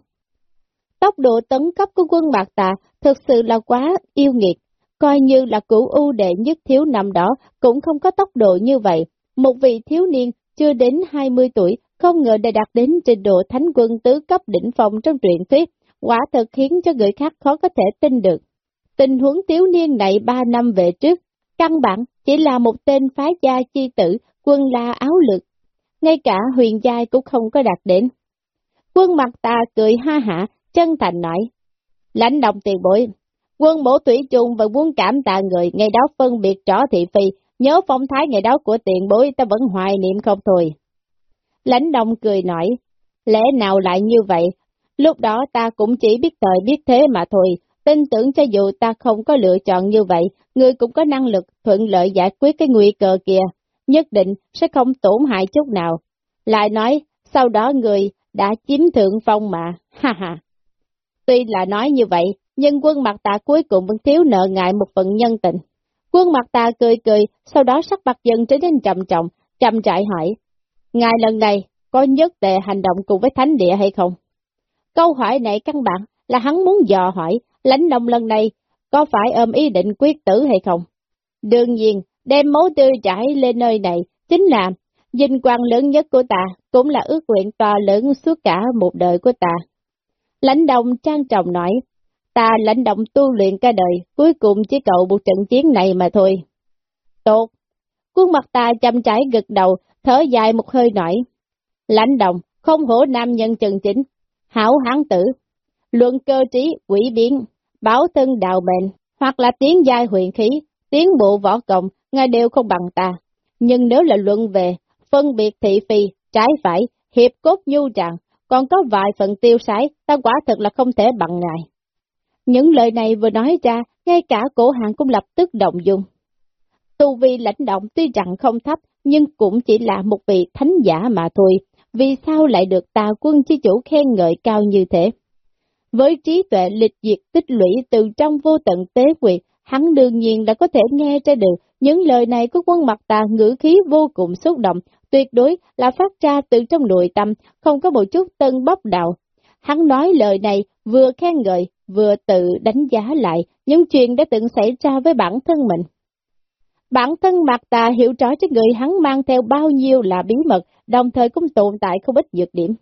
Tốc độ tấn cấp của quân Mạc Tà thực sự là quá yêu nghiệt, coi như là cửu ưu đệ nhất thiếu năm đó cũng không có tốc độ như vậy. Một vị thiếu niên chưa đến 20 tuổi, không ngờ đã đạt đến trình độ thánh quân tứ cấp đỉnh phong trong truyện thuyết, quả thật khiến cho người khác khó có thể tin được. Tình huống thiếu niên này 3 năm về trước, căn bản chỉ là một tên phái gia chi tử, quân la áo lực. Ngay cả huyền giai cũng không có đạt đến. Quân mặt ta cười ha hả, chân thành nói. Lãnh động tiền bối, quân bổ thủy chung và quân cảm tạ người, ngày đó phân biệt rõ thị phi, nhớ phong thái ngày đó của tiền bối ta vẫn hoài niệm không thôi. Lãnh đông cười nói, lẽ nào lại như vậy? Lúc đó ta cũng chỉ biết thời biết thế mà thôi, tin tưởng cho dù ta không có lựa chọn như vậy, người cũng có năng lực thuận lợi giải quyết cái nguy cơ kia, nhất định sẽ không tổn hại chút nào. Lại nói, sau đó người đã chiếm thượng phong mà, ha ha. Tuy là nói như vậy, nhưng quân mặt tạ cuối cùng vẫn thiếu nợ ngại một phần nhân tình. Quân mặt ta cười cười, sau đó sắc mặt dần trở nên trầm trọng, trầm trại hỏi, Ngài lần này có nhất tệ hành động cùng với thánh địa hay không? Câu hỏi này căn bản là hắn muốn dò hỏi, lãnh đồng lần này có phải ôm ý định quyết tử hay không? Đương nhiên, đem máu tươi chảy lên nơi này chính là vinh quang lớn nhất của ta, cũng là ước nguyện to lớn suốt cả một đời của ta. Lãnh đồng trang trọng nói, ta lãnh động tu luyện cả đời, cuối cùng chỉ cầu một trận chiến này mà thôi. Tốt! Khuôn mặt ta chăm trái gật đầu, thở dài một hơi nổi. Lãnh động, không hổ nam nhân trần chính, hảo hán tử, luận cơ trí, quỷ biến, báo thân đạo bệnh, hoặc là tiếng giai huyền khí, tiếng bộ võ cộng, ngài đều không bằng ta. Nhưng nếu là luận về, phân biệt thị phi, trái phải, hiệp cốt nhu trạng, còn có vài phần tiêu sái, ta quả thật là không thể bằng ngài. Những lời này vừa nói ra, ngay cả cổ hạng cũng lập tức động dung. Tu vi lãnh động tuy rằng không thấp, nhưng cũng chỉ là một vị thánh giả mà thôi, vì sao lại được tà quân chi chủ khen ngợi cao như thế? Với trí tuệ lịch diệt tích lũy từ trong vô tận tế quyệt, hắn đương nhiên đã có thể nghe ra được những lời này của quân mặt tà ngữ khí vô cùng xúc động, tuyệt đối là phát ra từ trong nội tâm, không có một chút tân bốc đạo. Hắn nói lời này vừa khen ngợi, vừa tự đánh giá lại những chuyện đã từng xảy ra với bản thân mình. Bản thân mặt tà hiểu rõ cho người hắn mang theo bao nhiêu là bí mật, đồng thời cũng tồn tại không ít nhược điểm.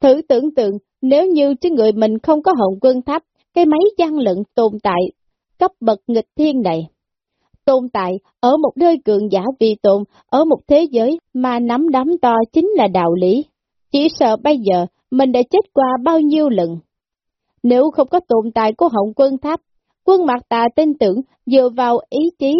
Thử tưởng tượng, nếu như trên người mình không có hồng quân tháp, cái máy gian lận tồn tại, cấp bậc nghịch thiên này. Tồn tại ở một nơi cường giả vi tồn, ở một thế giới mà nắm đám to chính là đạo lý. Chỉ sợ bây giờ mình đã chết qua bao nhiêu lần. Nếu không có tồn tại của hậu quân tháp, quân mặt tà tin tưởng dựa vào ý chí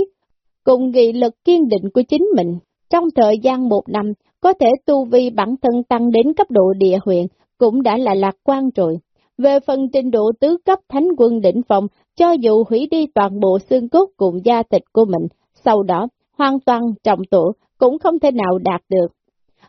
cùng nghị lực kiên định của chính mình. Trong thời gian một năm, có thể tu vi bản thân tăng đến cấp độ địa huyện cũng đã là lạc quan rồi. Về phần trình độ tứ cấp thánh quân đỉnh phòng, cho dù hủy đi toàn bộ xương cốt cùng da thịt của mình, sau đó hoàn toàn trọng tổ cũng không thể nào đạt được.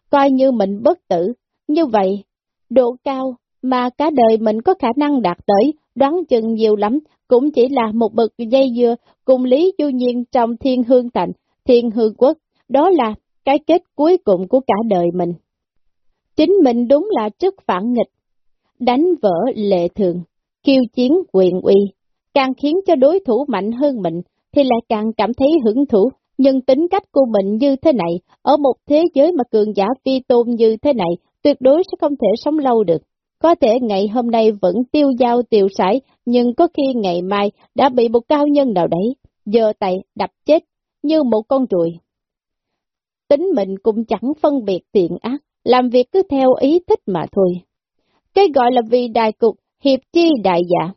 Coi như mình bất tử, như vậy, độ cao mà cả đời mình có khả năng đạt tới, đoán chừng nhiều lắm, cũng chỉ là một bậc dây dưa cùng Lý Du Nhiên trong thiên hương thành, thiên hương quốc, đó là cái kết cuối cùng của cả đời mình. Chính mình đúng là trước phản nghịch, đánh vỡ lệ thường, kiêu chiến quyền uy, càng khiến cho đối thủ mạnh hơn mình thì lại càng cảm thấy hứng thú. Nhưng tính cách của mình như thế này, ở một thế giới mà cường giả vi tôn như thế này, tuyệt đối sẽ không thể sống lâu được. Có thể ngày hôm nay vẫn tiêu giao tiêu sải, nhưng có khi ngày mai đã bị một cao nhân nào đấy, giơ tay đập chết như một con ruồi. Tính mình cũng chẳng phân biệt tiện ác, làm việc cứ theo ý thích mà thôi. Cái gọi là vì đại cục, hiệp chi đại giả.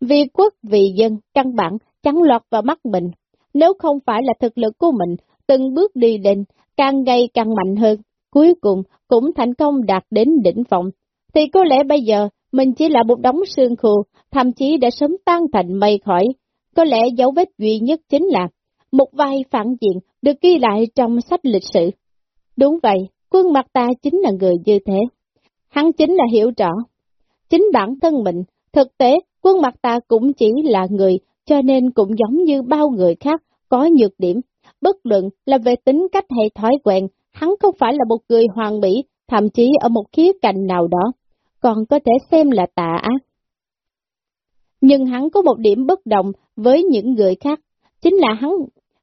Vì quốc vì dân, căn bản, chẳng lọt vào mắt mình. Nếu không phải là thực lực của mình, từng bước đi lên, càng ngày càng mạnh hơn, cuối cùng cũng thành công đạt đến đỉnh vọng, thì có lẽ bây giờ mình chỉ là một đống xương khô, thậm chí đã sớm tan thành mây khỏi. Có lẽ dấu vết duy nhất chính là một vai phản diện được ghi lại trong sách lịch sử. Đúng vậy, quân mặt ta chính là người như thế. Hắn chính là hiểu rõ. Chính bản thân mình, thực tế, quân mặt ta cũng chỉ là người, cho nên cũng giống như bao người khác, có nhược điểm. Bất luận là về tính cách hay thói quen, hắn không phải là một người hoàn mỹ, thậm chí ở một khía cạnh nào đó, còn có thể xem là tà ác. Nhưng hắn có một điểm bất đồng với những người khác, chính là hắn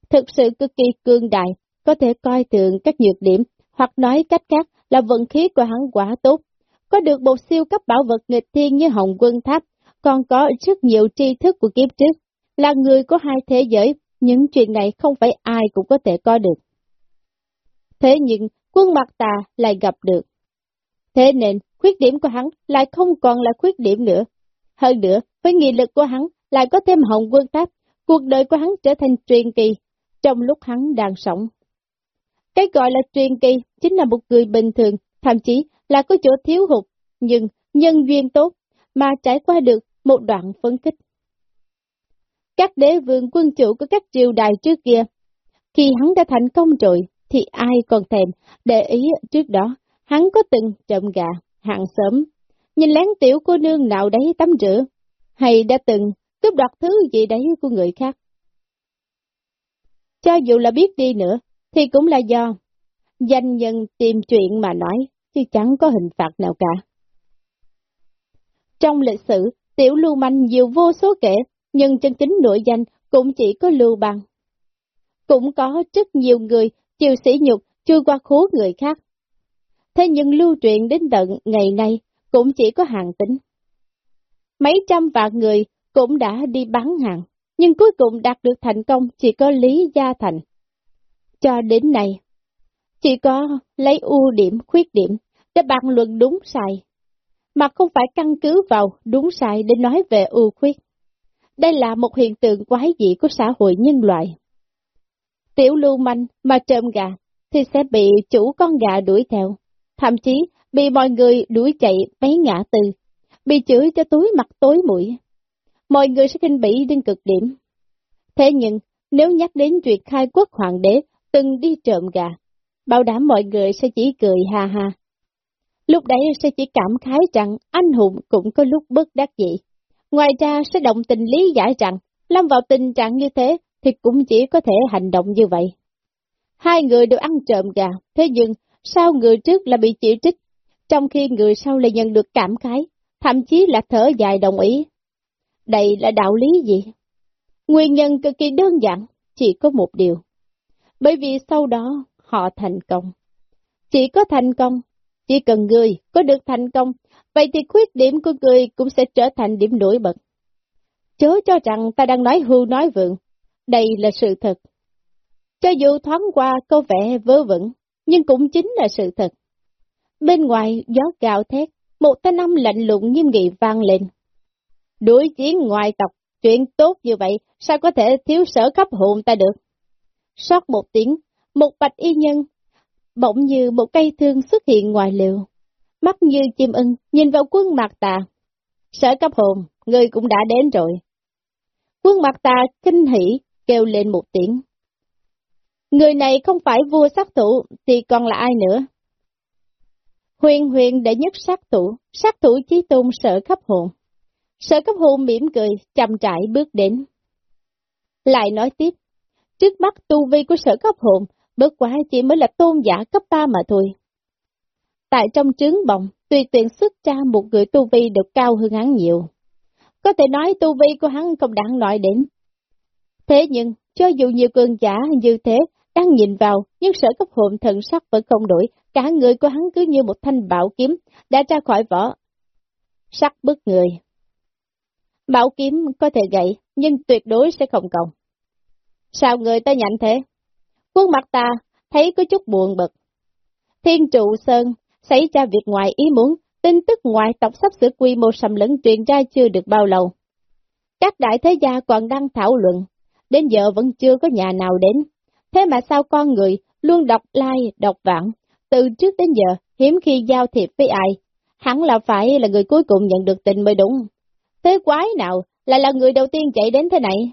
thực sự cực kỳ cương đại, có thể coi thường các nhược điểm, hoặc nói cách khác là vận khí của hắn quá tốt. Có được một siêu cấp bảo vật nghịch thiên như Hồng Quân Tháp, còn có rất nhiều tri thức của kiếp trước, là người có hai thế giới, những chuyện này không phải ai cũng có thể có được. Thế nhưng, quân mặt tà lại gặp được. Thế nên, khuyết điểm của hắn lại không còn là khuyết điểm nữa. Hơn nữa, với nghị lực của hắn lại có thêm hồng quân tháp, cuộc đời của hắn trở thành truyền kỳ, trong lúc hắn đang sống. Cái gọi là truyền kỳ chính là một người bình thường, thậm chí là có chỗ thiếu hụt, nhưng nhân duyên tốt mà trải qua được một đoạn phấn kích. Các đế vương quân chủ của các triều đài trước kia, khi hắn đã thành công rồi, thì ai còn thèm để ý trước đó, hắn có từng trộm gà, hàng sớm, nhìn lén tiểu cô nương nào đấy tắm rửa, hay đã từng cướp đoạt thứ gì đấy của người khác. Cho dù là biết đi nữa, thì cũng là do danh nhân tìm chuyện mà nói, chứ chẳng có hình phạt nào cả. Trong lịch sử, tiểu lưu manh nhiều vô số kể, nhưng chân chính nội danh cũng chỉ có lưu bằng. Cũng có rất nhiều người chịu sỉ nhục, chui qua khố người khác. Thế nhưng lưu truyền đến tận ngày nay cũng chỉ có hàng tính. Mấy trăm vạn người cũng đã đi bán hàng, nhưng cuối cùng đạt được thành công chỉ có Lý Gia Thành. Cho đến nay, chỉ có lấy ưu điểm, khuyết điểm để bàn luận đúng sai, mà không phải căn cứ vào đúng sai để nói về ưu khuyết. Đây là một hiện tượng quái dị của xã hội nhân loại. Tiểu lưu manh mà trộm gà thì sẽ bị chủ con gà đuổi theo, thậm chí bị mọi người đuổi chạy mấy ngã từ, bị chửi cho túi mặt tối mũi. Mọi người sẽ kinh bỉ đến cực điểm. Thế nhưng, nếu nhắc đến chuyện khai quốc hoàng đế từng đi trộm gà, bảo đảm mọi người sẽ chỉ cười ha ha. Lúc đấy sẽ chỉ cảm khái rằng anh hùng cũng có lúc bất đắc dĩ. Ngoài ra sẽ động tình lý giải rằng, lâm vào tình trạng như thế thì cũng chỉ có thể hành động như vậy. Hai người đều ăn trộm gà, thế nhưng sao người trước là bị chỉ trích, trong khi người sau lại nhận được cảm khái, thậm chí là thở dài đồng ý. Đây là đạo lý gì? Nguyên nhân cực kỳ đơn giản, chỉ có một điều. Bởi vì sau đó họ thành công. Chỉ có thành công, chỉ cần người có được thành công, vậy thì khuyết điểm của người cũng sẽ trở thành điểm nổi bật. Chớ cho rằng ta đang nói hưu nói vượng, đây là sự thật. Cho dù thoáng qua câu vẻ vớ vẩn, nhưng cũng chính là sự thật. Bên ngoài gió gạo thét, một thanh âm lạnh lùng nghiêm nghị vang lên. Đối chiến ngoài tộc, chuyện tốt như vậy, sao có thể thiếu sở cấp hồn ta được? Sót một tiếng, một bạch y nhân, bỗng như một cây thương xuất hiện ngoài liều. Mắt như chim ưng, nhìn vào quân mạc tà. Sở cấp hồn, người cũng đã đến rồi. Quân mặt tà kinh hỉ, kêu lên một tiếng. Người này không phải vua sát thủ, thì còn là ai nữa? Huyền huyền đệ nhất sát thủ, sát thủ chí tôn sở cấp hồn. Sở cấp hồn mỉm cười, chậm trải bước đến. Lại nói tiếp, trước mắt tu vi của sở cấp hồn, bất quá chỉ mới là tôn giả cấp 3 mà thôi. Tại trong trướng bồng, tùy tiện xuất ra một người tu vi được cao hơn hắn nhiều. Có thể nói tu vi của hắn không đáng nói đến. Thế nhưng, cho dù nhiều cường giả như thế, đang nhìn vào, nhưng sở cấp hồn thần sắc vẫn không đổi, cả người của hắn cứ như một thanh bảo kiếm, đã ra khỏi vỏ. Sắc bức người. Bảo kiếm có thể gãy, nhưng tuyệt đối sẽ không cộng. Sao người ta nhận thế? khuôn mặt ta thấy có chút buồn bực. Thiên trụ sơn, xảy ra việc ngoài ý muốn, tin tức ngoại tộc sắp sửa quy mô sầm lẫn truyền ra chưa được bao lâu. Các đại thế gia còn đang thảo luận, đến giờ vẫn chưa có nhà nào đến. Thế mà sao con người luôn đọc lai, like, đọc vãng, từ trước đến giờ hiếm khi giao thiệp với ai, hẳn là phải là người cuối cùng nhận được tình mới đúng. Thế quái nào lại là người đầu tiên chạy đến thế này?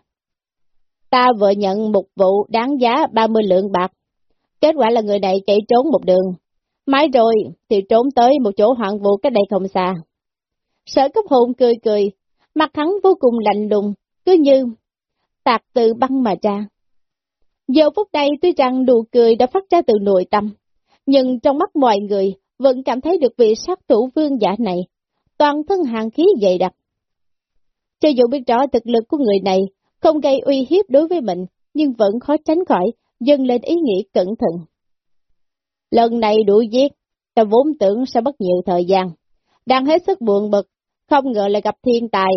Ta vừa nhận một vụ đáng giá 30 lượng bạc. Kết quả là người này chạy trốn một đường. Mãi rồi thì trốn tới một chỗ hoạn vụ cách đây không xa. Sở cấp hồn cười cười, mặt hắn vô cùng lạnh lùng, cứ như tạc từ băng mà ra. Giờ phút đây tuy rằng nụ cười đã phát ra từ nội tâm, nhưng trong mắt mọi người vẫn cảm thấy được vị sát thủ vương giả này, toàn thân hàng khí dày đặc. Cho dù biết rõ thực lực của người này không gây uy hiếp đối với mình, nhưng vẫn khó tránh khỏi dâng lên ý nghĩ cẩn thận. Lần này đuổi giết, ta vốn tưởng sẽ mất nhiều thời gian, đang hết sức buồn bực, không ngờ lại gặp thiên tài.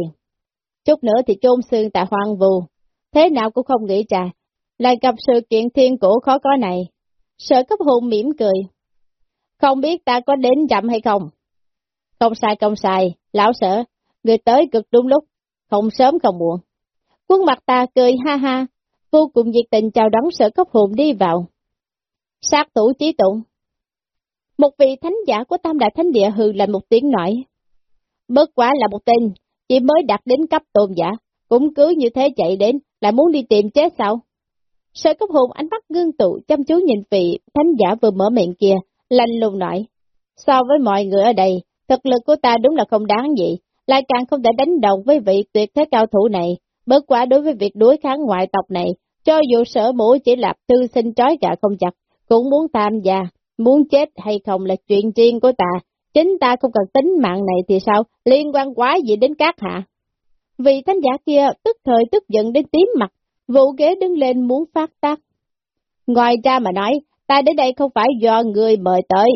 Chút nữa thì chôn xương tại hoang vù, thế nào cũng không nghĩ ra, lại gặp sự kiện thiên cổ khó có này. Sở cấp hồn mỉm cười. Không biết ta có đến chậm hay không? Không sai không sai, lão sở, người tới cực đúng lúc, không sớm không muộn. Quân mặt ta cười ha ha, vô cùng nhiệt tình chào đón sở cấp hồn đi vào. Sát thủ trí tụng. Một vị thánh giả của Tam Đại Thánh Địa hừ là một tiếng nổi. Bớt quá là một tên, chỉ mới đạt đến cấp tôn giả, cũng cứ như thế chạy đến, lại muốn đi tìm chết sao? Sở cấp hồn ánh mắt ngưng tụ chăm chú nhìn vị thánh giả vừa mở miệng kia, lanh lùng nói. So với mọi người ở đây, thực lực của ta đúng là không đáng gì, lại càng không thể đánh đồng với vị tuyệt thế cao thủ này, bớt quả đối với việc đối kháng ngoại tộc này, cho dù sở mũ chỉ là tư sinh trói cả không chặt, cũng muốn tham gia, muốn chết hay không là chuyện riêng của ta, chính ta không cần tính mạng này thì sao, liên quan quá gì đến các hạ. Vị thánh giả kia tức thời tức giận đến tím mặt, vũ ghế đứng lên muốn phát tác. Ngoài ra mà nói, ta đến đây không phải do người mời tới.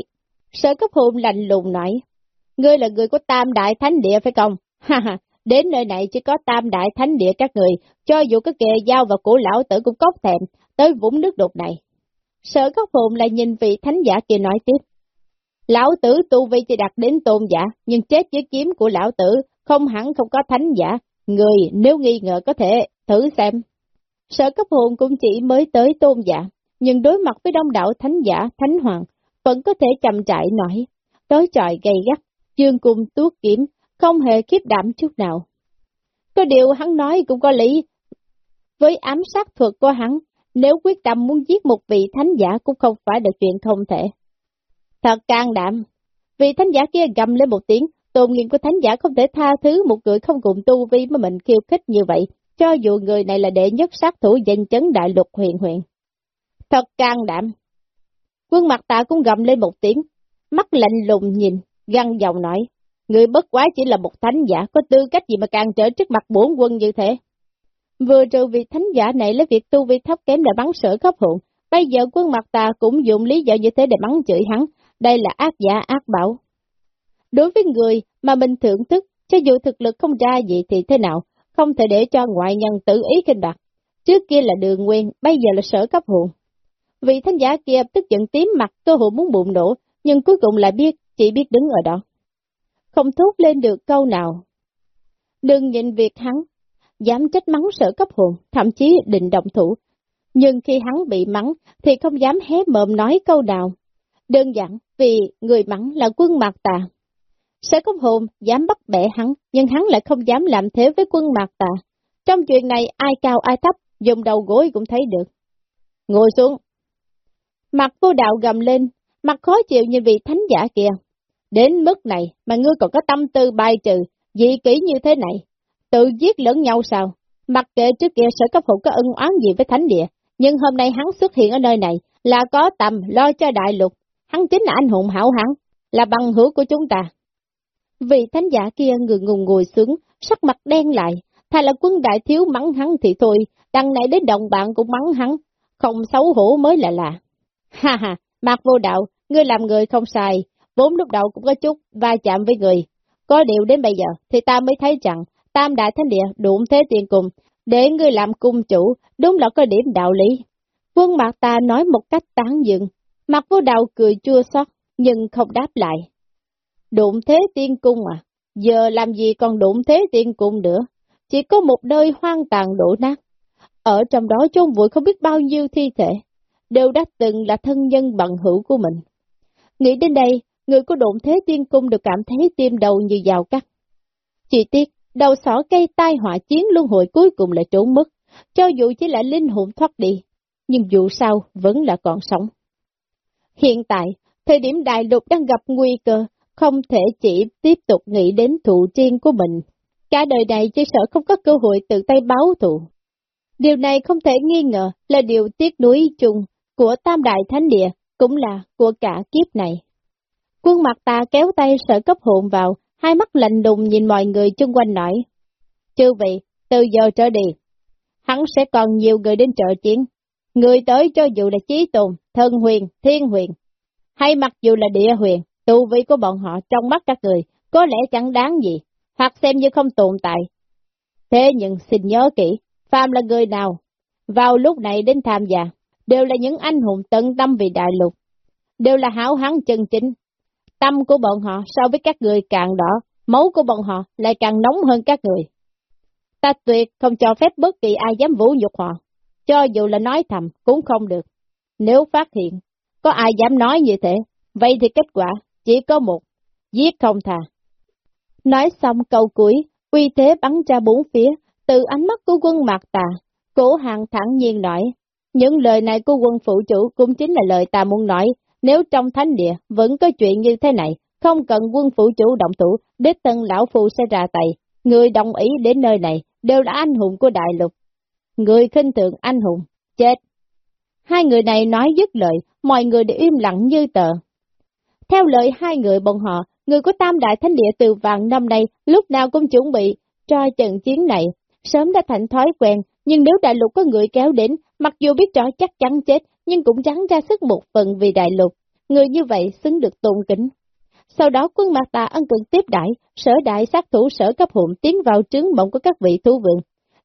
Sở cấp hôn lạnh lùng nói, ngươi là người của tam đại thánh địa phải không? Ha ha, đến nơi này chỉ có tam đại thánh địa các người, cho dù có kề dao và cổ lão tử cũng cốc thèm, tới vũng nước đục này. Sở cấp hồn lại nhìn vị thánh giả kia nói tiếp. Lão tử tu vi chỉ đạt đến tôn giả, nhưng chết dưới kiếm của lão tử không hẳn không có thánh giả, người nếu nghi ngờ có thể thử xem. Sở cấp hồn cũng chỉ mới tới tôn giả, nhưng đối mặt với đông đảo thánh giả, thánh hoàng, vẫn có thể chậm trại nổi, tối trời gay gắt, dương cung tuốt kiếm, không hề khiếp đảm chút nào. Có điều hắn nói cũng có lý, với ám sát thuật của hắn, nếu quyết tâm muốn giết một vị thánh giả cũng không phải là chuyện không thể. Thật can đảm, vị thánh giả kia gầm lên một tiếng, tôn nghiêm của thánh giả không thể tha thứ một người không cùng tu vi mà mình khiêu khích như vậy, cho dù người này là đệ nhất sát thủ danh chấn đại lục huyền huyền. Thật can đảm. Quân mặt tạ cũng gầm lên một tiếng, mắt lạnh lùng nhìn, găng giọng nói, người bất quá chỉ là một thánh giả, có tư cách gì mà càng trở trước mặt bốn quân như thế. Vừa rồi vị thánh giả này lấy việc tu vi thấp kém để bắn sở khắp hụn, bây giờ quân mặt tà cũng dùng lý do như thế để bắn chửi hắn, đây là ác giả ác bảo. Đối với người mà mình thưởng thức, cho dù thực lực không ra gì thì thế nào, không thể để cho ngoại nhân tự ý kinh đặt Trước kia là đường nguyên, bây giờ là sở cấp hụn. Vị thánh giả kia tức giận tím mặt cơ hội muốn bụng nổ, nhưng cuối cùng lại biết, chỉ biết đứng ở đó. Không thốt lên được câu nào. Đừng nhìn việc hắn, dám trách mắng sở cấp hồn, thậm chí định động thủ. Nhưng khi hắn bị mắng thì không dám hé mồm nói câu nào. Đơn giản vì người mắng là quân mạc tà. Sở cấp hồn dám bắt bẻ hắn, nhưng hắn lại không dám làm thế với quân mạc tà. Trong chuyện này ai cao ai thấp, dùng đầu gối cũng thấy được. Ngồi xuống. Mặt vô đạo gầm lên, mặt khó chịu như vị thánh giả kia. Đến mức này mà ngươi còn có tâm tư bài trừ, dị kỹ như thế này, tự giết lẫn nhau sao? Mặc kệ trước kia sở cấp hữu có ân oán gì với thánh địa, nhưng hôm nay hắn xuất hiện ở nơi này là có tầm lo cho đại lục, hắn chính là anh hùng hảo hắn, là bằng hữu của chúng ta. Vị thánh giả kia người ngùng ngồi xuống, sắc mặt đen lại, thay là quân đại thiếu mắng hắn thì thôi, đằng này đến đồng bạn cũng mắng hắn, không xấu hổ mới là lạ. Ha ha, Mạc vô đạo, ngươi làm người không sai, vốn lúc đầu cũng có chút va chạm với người. Có điều đến bây giờ thì ta mới thấy rằng tam đại thánh địa đụng thế tiền cùng, để ngươi làm cung chủ, đúng là có điểm đạo lý. Quân mặt ta nói một cách tán dựng, mặt vô đạo cười chua xót. nhưng không đáp lại. Đụng thế tiên cung à? Giờ làm gì còn đụng thế tiên cung nữa? Chỉ có một nơi hoang tàn đổ nát. Ở trong đó chôn vùi không biết bao nhiêu thi thể, đều đã từng là thân nhân bằng hữu của mình. Nghĩ đến đây, người của đụng thế tiên cung được cảm thấy tim đầu như dao cắt. Chỉ tiếc, đầu sỏ cây tai họa chiến luân hồi cuối cùng lại trốn mất, cho dù chỉ là linh hồn thoát đi, nhưng dù sao vẫn là còn sống. Hiện tại, thời điểm đại lục đang gặp nguy cơ, không thể chỉ tiếp tục nghĩ đến thụ riêng của mình. Cả đời này chỉ sợ không có cơ hội tự tay báo thù. Điều này không thể nghi ngờ là điều tiếc nuối chung của Tam Đại Thánh Địa, cũng là của cả kiếp này. Quân mặt ta kéo tay sở cấp hồn vào, hai mắt lạnh đùng nhìn mọi người chung quanh nói. Chư vị, từ giờ trở đi, hắn sẽ còn nhiều người đến trợ chiến. Người tới cho dù là trí tồn, thân huyền, thiên huyền, hay mặc dù là địa huyền, tu vi của bọn họ trong mắt các người có lẽ chẳng đáng gì, hoặc xem như không tồn tại. Thế nhưng xin nhớ kỹ, Phạm là người nào? Vào lúc này đến tham gia, đều là những anh hùng tận tâm vì đại lục, đều là hảo hán chân chính. Tâm của bọn họ so với các người càng đỏ, máu của bọn họ lại càng nóng hơn các người. Ta tuyệt không cho phép bất kỳ ai dám vũ nhục họ, cho dù là nói thầm cũng không được. Nếu phát hiện, có ai dám nói như thế, vậy thì kết quả chỉ có một, giết không thà. Nói xong câu cuối, uy thế bắn ra bốn phía, từ ánh mắt của quân mạc tà, cổ hàng thẳng nhiên nói, những lời này của quân phụ chủ cũng chính là lời ta muốn nói, nếu trong thánh địa vẫn có chuyện như thế này, không cần quân phụ chủ động thủ, đế tân lão phu sẽ ra tay, người đồng ý đến nơi này đều là anh hùng của đại lục. Người khinh thường anh hùng, chết. Hai người này nói dứt lời, mọi người đều im lặng như tờ. Theo lời hai người bọn họ, người của Tam Đại Thánh Địa từ vàng năm nay lúc nào cũng chuẩn bị cho trận chiến này, sớm đã thành thói quen, nhưng nếu đại lục có người kéo đến, mặc dù biết rõ chắc chắn chết, nhưng cũng rắn ra sức một phần vì đại lục, người như vậy xứng được tôn kính. Sau đó quân mặt tà ân cần tiếp đại, sở đại sát thủ sở cấp hụn tiến vào trướng mộng của các vị thú vượng.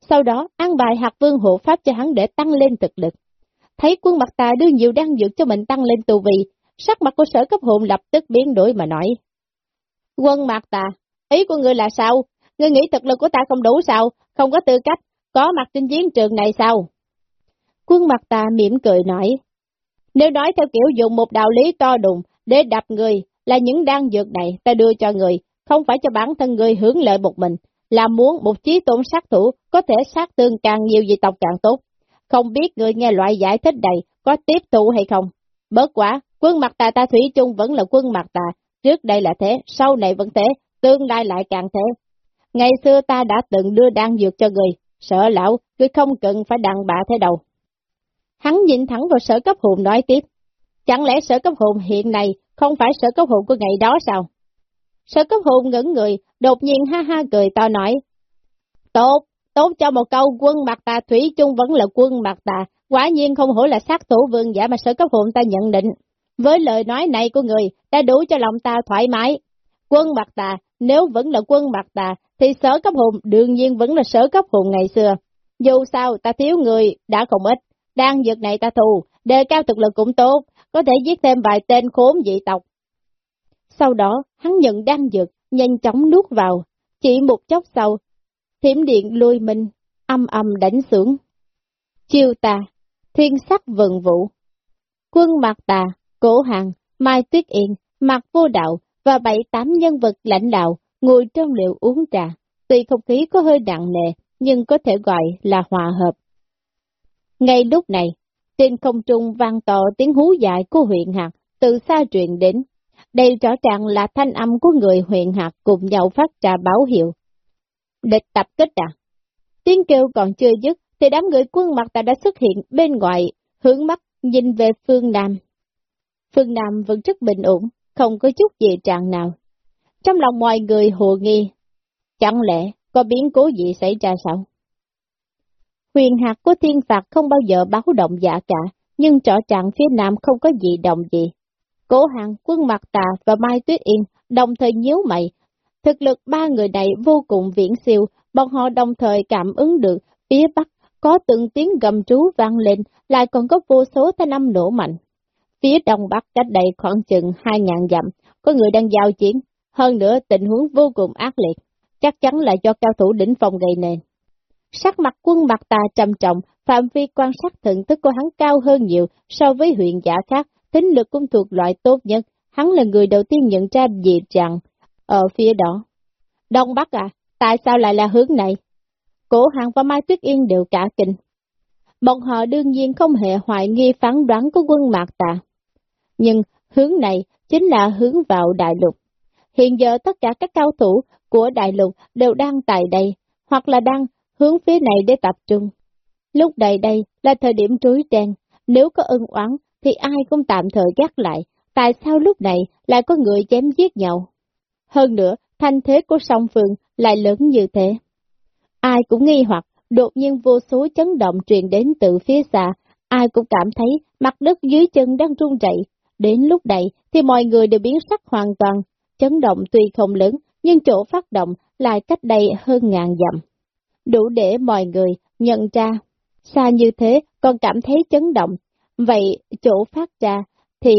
Sau đó, ăn bài hạt vương hộ pháp cho hắn để tăng lên thực lực. Thấy quân mặt tà đưa nhiều đăng dược cho mình tăng lên tù vị, sắc mặt của sở cấp hồn lập tức biến đổi mà nói. Quân mặt tà, ý của ngươi là sao? Ngươi nghĩ thực lực của ta không đủ sao? Không có tư cách, có mặt trên chiến trường này sao? Quân mặt tà mỉm cười nói. Nếu nói theo kiểu dùng một đạo lý to đùng để đập người là những đan dược này ta đưa cho người, không phải cho bản thân người hưởng lợi một mình, là muốn một chí tôn sát thủ có thể sát tương càng nhiều dị tộc càng tốt. Không biết người nghe loại giải thích này có tiếp thụ hay không? Bớt quá quân mặt tà ta thủy chung vẫn là quân mặt tà, trước đây là thế, sau này vẫn thế, tương lai lại càng thế. Ngày xưa ta đã từng đưa đan dược cho người, sợ lão, người không cần phải đàn bà thế đâu. Hắn nhìn thẳng vào sở cấp hồn nói tiếp, chẳng lẽ sở cấp hồn hiện nay không phải sở cấp hồn của ngày đó sao? Sở cấp hồn ngẩn người, đột nhiên ha ha cười to nói, tốt, tốt cho một câu quân mặt tà thủy chung vẫn là quân mặt tà, quả nhiên không hổ là sát thủ vương giả mà sở cấp hồn ta nhận định. Với lời nói này của người, đã đủ cho lòng ta thoải mái. Quân mặt tà, nếu vẫn là quân mặt tà, thì sở cấp hồn đương nhiên vẫn là sở cấp hồn ngày xưa. Dù sao, ta thiếu người, đã không ít. Đang dược này ta thù, đề cao thực lực cũng tốt, có thể giết thêm vài tên khốn dị tộc. Sau đó, hắn nhận đan dược, nhanh chóng nuốt vào. Chỉ một chốc sau, thiểm điện lùi mình, âm âm đánh xuống. Chiêu tà, thiên sắc vần vũ Quân mặt tà, cổ hàng, mai tuyết yên, Mạc vô đạo và bảy tám nhân vật lãnh đạo ngồi trong liệu uống trà. Tuy không khí có hơi nặng nề, nhưng có thể gọi là hòa hợp. Ngay lúc này, trên không trung vang to tiếng hú dài của huyện hạt từ xa truyền đến. Đây rõ ràng là thanh âm của người huyện hạt cùng nhau phát ra báo hiệu. Địch tập kích à? Tiếng kêu còn chưa dứt, thì đám người quân mặt ta đã xuất hiện bên ngoài, hướng mắt nhìn về phương Nam. Phương Nam vẫn rất bình ổn, không có chút gì trạng nào. Trong lòng mọi người hồ nghi, chẳng lẽ có biến cố gì xảy ra sao? Huyền hạt của thiên phạt không bao giờ báo động dạ cả, nhưng rõ trạng phía Nam không có gì động gì. Cố hàng, quân mặt tà và Mai Tuyết Yên đồng thời nhíu mày. Thực lực ba người này vô cùng viễn siêu, bọn họ đồng thời cảm ứng được phía Bắc có từng tiếng gầm trú vang lên, lại còn có vô số thanh âm nổ mạnh phía đông bắc cách đây khoảng chừng hai ngàn dặm, có người đang giao chiến, hơn nữa tình huống vô cùng ác liệt, chắc chắn là do cao thủ đỉnh phòng gây nên. Sắc mặt quân mặt tà trầm trọng, phạm vi quan sát thận thức của hắn cao hơn nhiều so với huyện giả khác, tính lực cũng thuộc loại tốt nhất, hắn là người đầu tiên nhận ra dị rằng, ở phía đó. Đông Bắc à, tại sao lại là hướng này? Cổ hàng và Mai Tuyết Yên đều cả kinh. Bọn họ đương nhiên không hề hoài nghi phán đoán của quân Mạc Tà. Nhưng hướng này chính là hướng vào đại lục. Hiện giờ tất cả các cao thủ của đại lục đều đang tại đây, hoặc là đang hướng phía này để tập trung. Lúc đây đây là thời điểm trối đen, nếu có ân oán thì ai cũng tạm thời gác lại, tại sao lúc này lại có người chém giết nhau? Hơn nữa, thanh thế của song phương lại lớn như thế. Ai cũng nghi hoặc, đột nhiên vô số chấn động truyền đến từ phía xa, ai cũng cảm thấy mặt đất dưới chân đang rung rẩy. Đến lúc này thì mọi người đều biến sắc hoàn toàn, chấn động tuy không lớn, nhưng chỗ phát động lại cách đây hơn ngàn dặm. Đủ để mọi người nhận ra, xa như thế còn cảm thấy chấn động, vậy chỗ phát ra thì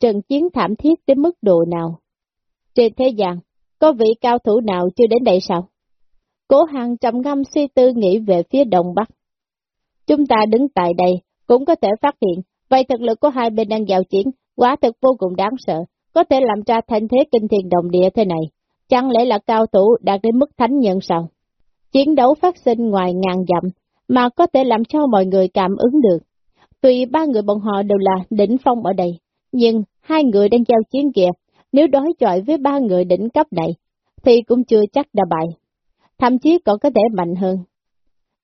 trận chiến thảm thiết đến mức độ nào? Trên thế gian, có vị cao thủ nào chưa đến đây sao? Cố hàng trầm ngâm suy tư nghĩ về phía đông bắc. Chúng ta đứng tại đây, cũng có thể phát hiện, vậy thực lực của hai bên đang giao chiến, quả thực vô cùng đáng sợ, có thể làm ra thành thế kinh thiền đồng địa thế này. Chẳng lẽ là cao thủ đạt đến mức thánh nhân sao? Chiến đấu phát sinh ngoài ngàn dặm, mà có thể làm cho mọi người cảm ứng được. Tuy ba người bọn họ đều là đỉnh phong ở đây, nhưng hai người đang giao chiến kìa, nếu đối chọi với ba người đỉnh cấp này, thì cũng chưa chắc đã bại thậm chí còn có thể mạnh hơn.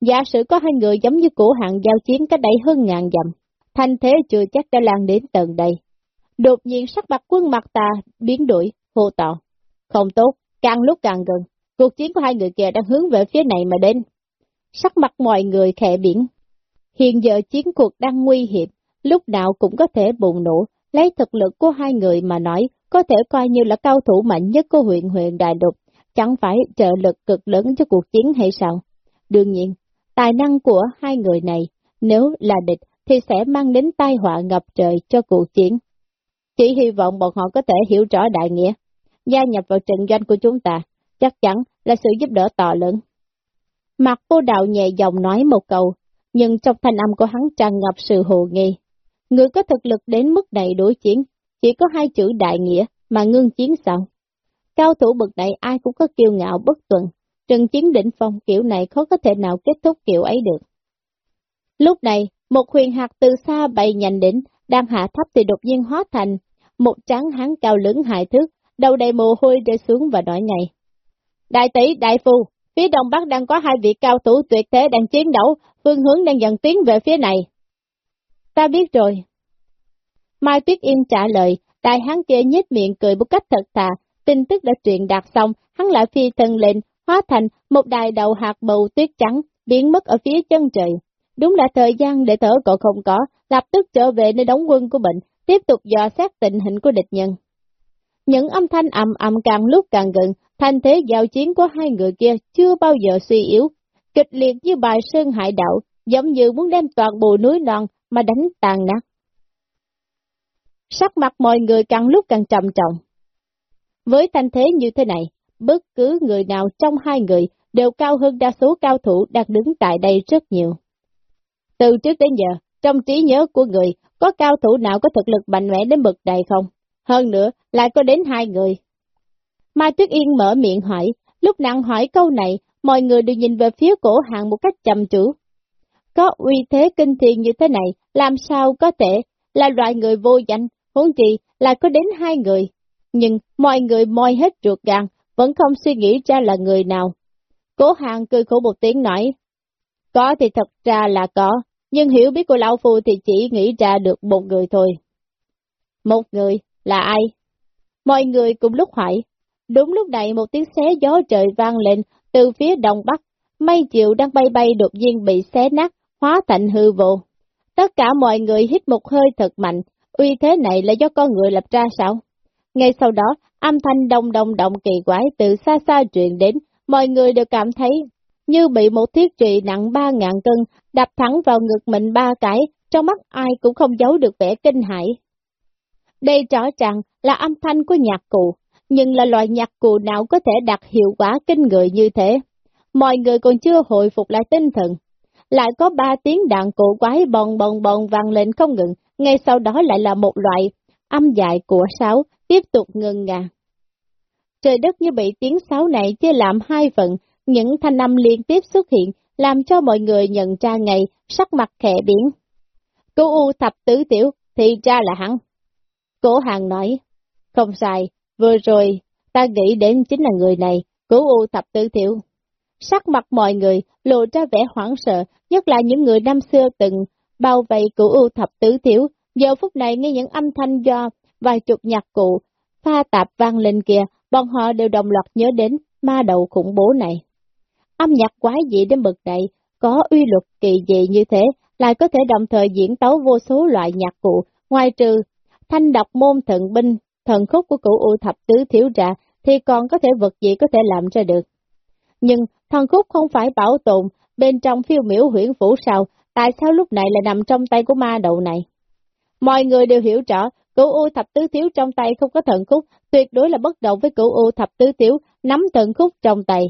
Giả sử có hai người giống như cổ hạng giao chiến cách đây hơn ngàn dặm, thanh thế chưa chắc đã lan đến tận đây. Đột nhiên sắc mặt quân mặt ta biến đổi, hô tỏ. Không tốt, càng lúc càng gần, cuộc chiến của hai người kia đang hướng về phía này mà đến. Sắc mặt mọi người khẽ biển. Hiện giờ chiến cuộc đang nguy hiểm, lúc nào cũng có thể bùng nổ, lấy thực lực của hai người mà nói, có thể coi như là cao thủ mạnh nhất của huyện huyện Đại Đục, chẳng phải trợ lực cực lớn cho cuộc chiến hay sao? Đương nhiên, tài năng của hai người này, nếu là địch, thì sẽ mang đến tai họa ngập trời cho cuộc chiến. Chỉ hy vọng bọn họ có thể hiểu rõ đại nghĩa, gia nhập vào trận doanh của chúng ta, chắc chắn là sự giúp đỡ to lớn. Mặt vô đạo nhẹ giọng nói một câu, nhưng trong thanh âm của hắn tràn ngập sự hồ nghi. Người có thực lực đến mức này đối chiến, chỉ có hai chữ đại nghĩa mà ngưng chiến sao? Cao thủ bậc này ai cũng có kiêu ngạo bất tuần, trận chiến đỉnh phong kiểu này khó có thể nào kết thúc kiểu ấy được. Lúc này, một huyền hạt từ xa bay nhanh đến, đang hạ thấp thì đột nhiên hóa thành một trắng hán cao lớn hại thước, đầu đầy mồ hôi rơi xuống và nói ngay. Đại tỷ, đại phu, phía đông bắc đang có hai vị cao thủ tuyệt thế đang chiến đấu, phương hướng đang dần tiến về phía này. Ta biết rồi. Mai Tuyết Yên trả lời, đại hán kia nhếch miệng cười một cách thật thà, tin tức đã truyền đạt xong, hắn lại phi thân lên, hóa thành một đài đầu hạt bầu tuyết trắng, biến mất ở phía chân trời. Đúng là thời gian để thở cậu không có, lập tức trở về nơi đóng quân của mình, tiếp tục dò xét tình hình của địch nhân. Những âm thanh ầm ầm càng lúc càng gần, thanh thế giao chiến của hai người kia chưa bao giờ suy yếu, kịch liệt như bài sơn hải đạo, giống như muốn đem toàn bộ núi non mà đánh tàn nát. Sắc mặt mọi người càng lúc càng trầm trọng. Với thanh thế như thế này, bất cứ người nào trong hai người đều cao hơn đa số cao thủ đang đứng tại đây rất nhiều. Từ trước đến giờ, trong trí nhớ của người, có cao thủ nào có thực lực mạnh mẽ đến bậc này không? Hơn nữa, lại có đến hai người. Mai Tuyết Yên mở miệng hỏi, lúc nàng hỏi câu này, mọi người đều nhìn về phía cổ hạng một cách chậm chủ. Có uy thế kinh thiên như thế này, làm sao có thể là loại người vô danh, huống chi là có đến hai người nhưng mọi người moi hết ruột gan, vẫn không suy nghĩ ra là người nào. Cố hàng cười khổ một tiếng nói, có thì thật ra là có, nhưng hiểu biết của Lão Phu thì chỉ nghĩ ra được một người thôi. Một người, là ai? Mọi người cùng lúc hỏi. Đúng lúc này một tiếng xé gió trời vang lên từ phía đông bắc, mây chiều đang bay bay đột nhiên bị xé nát, hóa thành hư vô. Tất cả mọi người hít một hơi thật mạnh, uy thế này là do con người lập ra sao? Ngay sau đó, âm thanh đông đông động kỳ quái từ xa xa truyền đến, mọi người đều cảm thấy như bị một thiết trụy nặng ba ngàn cân đập thẳng vào ngực mình ba cái, trong mắt ai cũng không giấu được vẻ kinh hãi. Đây rõ ràng là âm thanh của nhạc cụ, nhưng là loại nhạc cụ nào có thể đạt hiệu quả kinh người như thế. Mọi người còn chưa hồi phục lại tinh thần. Lại có ba tiếng đàn cổ quái bòn bòn bòn vang lên không ngừng, ngay sau đó lại là một loại âm dài của sáo tiếp tục ngừng ngà. Trời đất như bị tiếng sáo này chia làm hai phần, những thanh âm liên tiếp xuất hiện, làm cho mọi người nhận ra ngày, sắc mặt khẽ biển Cô U thập tứ tiểu, thì ra là hắn. Cổ hàng nói, không sai, vừa rồi, ta nghĩ đến chính là người này, cố U thập tứ tiểu. Sắc mặt mọi người lộ ra vẻ hoảng sợ, nhất là những người năm xưa từng bao vây cửu U thập tứ tiểu, giờ phút này nghe những âm thanh do vài chục nhạc cụ pha tạp vang lên kia, bọn họ đều đồng loạt nhớ đến ma đầu khủng bố này. Âm nhạc quái dị đến bực này, có uy luật kỳ dị như thế, lại có thể đồng thời diễn tấu vô số loại nhạc cụ, ngoài trừ thanh đọc môn thần binh, thần khúc của cửu U thập tứ thiếu ra, thì còn có thể vật gì có thể làm ra được. Nhưng thần khúc không phải bảo tồn bên trong phiêu miểu huyển phủ sao, tại sao lúc này lại nằm trong tay của ma đầu này? Mọi người đều hiểu rõ, cửu U thập tứ thiếu trong tay không có thần khúc, tuyệt đối là bất động với cửu U thập tứ thiếu nắm thần khúc trong tay.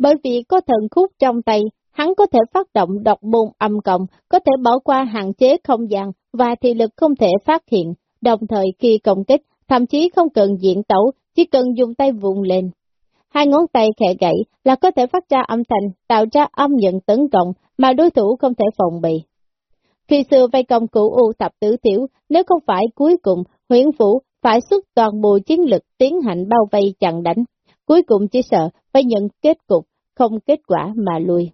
Bởi vì có thần khúc trong tay, hắn có thể phát động độc môn âm cộng, có thể bỏ qua hạn chế không gian và thị lực không thể phát hiện, đồng thời khi công kích, thậm chí không cần diện tẩu, chỉ cần dùng tay vùng lên. Hai ngón tay khẽ gãy là có thể phát ra âm thanh, tạo ra âm nhận tấn công mà đối thủ không thể phòng bị. Khi xưa vây công cụ U tập tử tiểu, nếu không phải cuối cùng huyện phủ phải xuất toàn bộ chiến lực tiến hành bao vây chặn đánh, cuối cùng chỉ sợ phải nhận kết cục, không kết quả mà lui.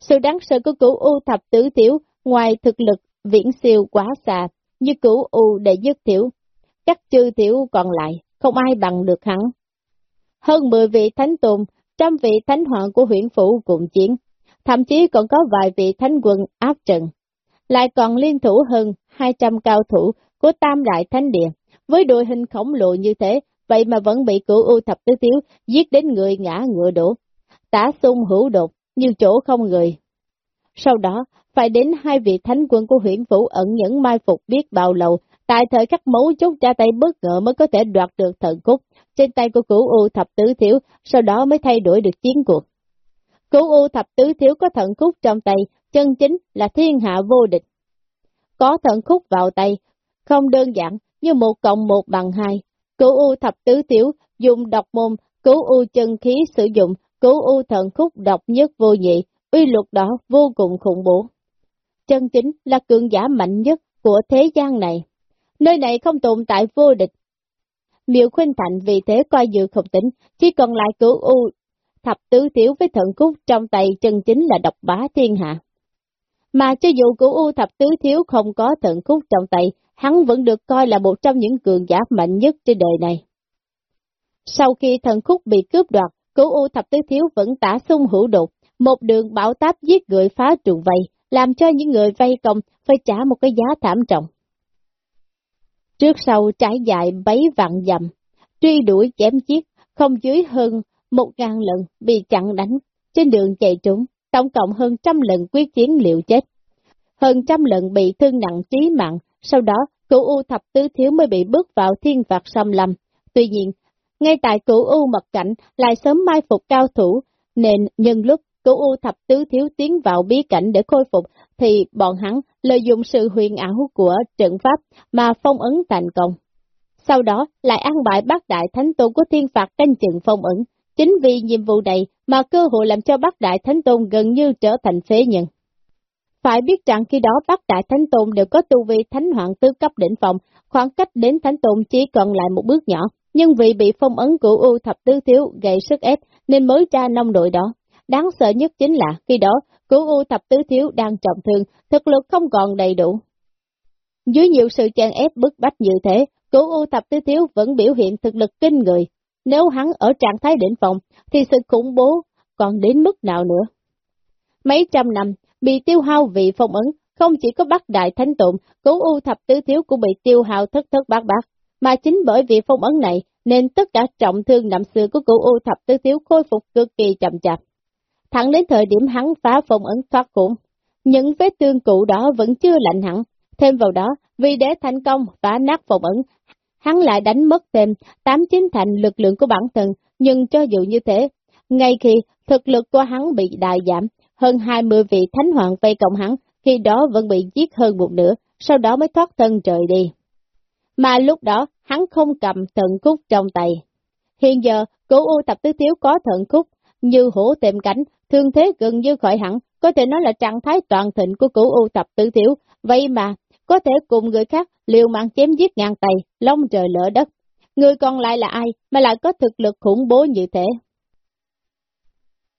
Sự đáng sợ của cửu U thập tứ tiểu, ngoài thực lực viễn siêu quá xa, như cửu U đệ nhất tiểu, các chư tiểu còn lại, không ai bằng được hắn. Hơn 10 vị thánh tùng, trăm vị thánh hoàng của huyện phủ cùng chiến, thậm chí còn có vài vị thánh quân áp trận. Lại còn liên thủ hơn 200 cao thủ của tam đại thánh địa, với đội hình khổng lồ như thế, vậy mà vẫn bị cửu U thập tứ tiếu giết đến người ngã ngựa đổ. Tả xung hữu đột, như chỗ không người. Sau đó, phải đến hai vị thánh quân của huyện phủ ẩn nhẫn mai phục biết bao lâu, tại thời khắc mấu chốt ra tay bất ngờ mới có thể đoạt được thần cúc trên tay của cửu U thập tứ thiếu, sau đó mới thay đổi được chiến cuộc. Cửu U thập tứ thiếu có thần khúc trong tay, chân chính là thiên hạ vô địch. Có thần khúc vào tay, không đơn giản như một cộng một bằng hai. Cửu U thập tứ thiếu dùng độc môn, cửu U chân khí sử dụng, cửu U thần khúc độc nhất vô nhị, uy luật đó vô cùng khủng bố. Chân chính là cường giả mạnh nhất của thế gian này. Nơi này không tồn tại vô địch. Miệu khuyên Thành vì thế coi dự không tính, chỉ còn lại cửu U thập tứ thiếu với thần khúc trong tay chân chính là độc bá thiên hạ. Mà cho dù cửu U thập tứ thiếu không có thần khúc trong tay, hắn vẫn được coi là một trong những cường giả mạnh nhất trên đời này. Sau khi thần khúc bị cướp đoạt, cửu U thập tứ thiếu vẫn tả xung hữu đột, một đường bão táp giết người phá trường vây, làm cho những người vây công phải trả một cái giá thảm trọng. Trước sau trải dài bấy vạn dặm, truy đuổi chém giết, không dưới hơn một ngàn lần bị chặn đánh, trên đường chạy trốn, tổng cộng hơn trăm lần quyết chiến liệu chết. Hơn trăm lần bị thương nặng trí mạng, sau đó cửu U thập tứ thiếu mới bị bước vào thiên phạt xâm lâm. Tuy nhiên, ngay tại cửu U mật cảnh lại sớm mai phục cao thủ, nên nhân lúc cửu U thập tứ thiếu tiến vào bí cảnh để khôi phục, thì bọn hắn lợi dụng sự huyền ảo của trận pháp mà phong ấn thành công. Sau đó lại ăn bại bác đại thánh tôn của thiên phạt canh chừng phong ấn, chính vì nhiệm vụ này mà cơ hội làm cho bác đại thánh tôn gần như trở thành phế nhân. Phải biết rằng khi đó bác đại thánh tôn đều có tu vi thánh hoàng tứ cấp đỉnh phòng, khoảng cách đến thánh tôn chỉ còn lại một bước nhỏ, nhưng vì bị phong ấn của U thập tứ thiếu gây sức ép nên mới ra nông đội đó. Đáng sợ nhất chính là khi đó, cứu U thập tứ thiếu đang trọng thương, thực lực không còn đầy đủ. Dưới nhiều sự chen ép bức bách như thế, cứu U thập tứ thiếu vẫn biểu hiện thực lực kinh người. Nếu hắn ở trạng thái đỉnh phòng, thì sự khủng bố còn đến mức nào nữa. Mấy trăm năm, bị tiêu hao vì phong ấn, không chỉ có bắt đại thánh tụng, cứu U thập tứ thiếu cũng bị tiêu hao thất thất bát bát, mà chính bởi vì phong ấn này, nên tất cả trọng thương nằm xưa của cửu U thập tứ thiếu khôi phục cực kỳ chậm chạp thẳng đến thời điểm hắn phá phong ấn thoát khủng. những vết thương cũ đó vẫn chưa lạnh hẳn. Thêm vào đó, vì để thành công phá nát phong ấn, hắn lại đánh mất thêm tám chín thành lực lượng của bản thân, nhưng cho dù như thế, ngay khi thực lực của hắn bị đại giảm, hơn 20 vị thánh hoàng vây cộng hắn, khi đó vẫn bị giết hơn một nửa, sau đó mới thoát thân trời đi. Mà lúc đó, hắn không cầm thần khúc trong tay. Hiện giờ, cửu u tập tứ thiếu có thần khúc, như hổ tìm cảnh, thương thế gần như khỏi hẳn, có thể nói là trạng thái toàn thịnh của cửu u tập tứ thiếu, vậy mà, có thể cùng người khác liều mạng chém giết ngang tay, long trời lỡ đất. Người còn lại là ai mà lại có thực lực khủng bố như thế?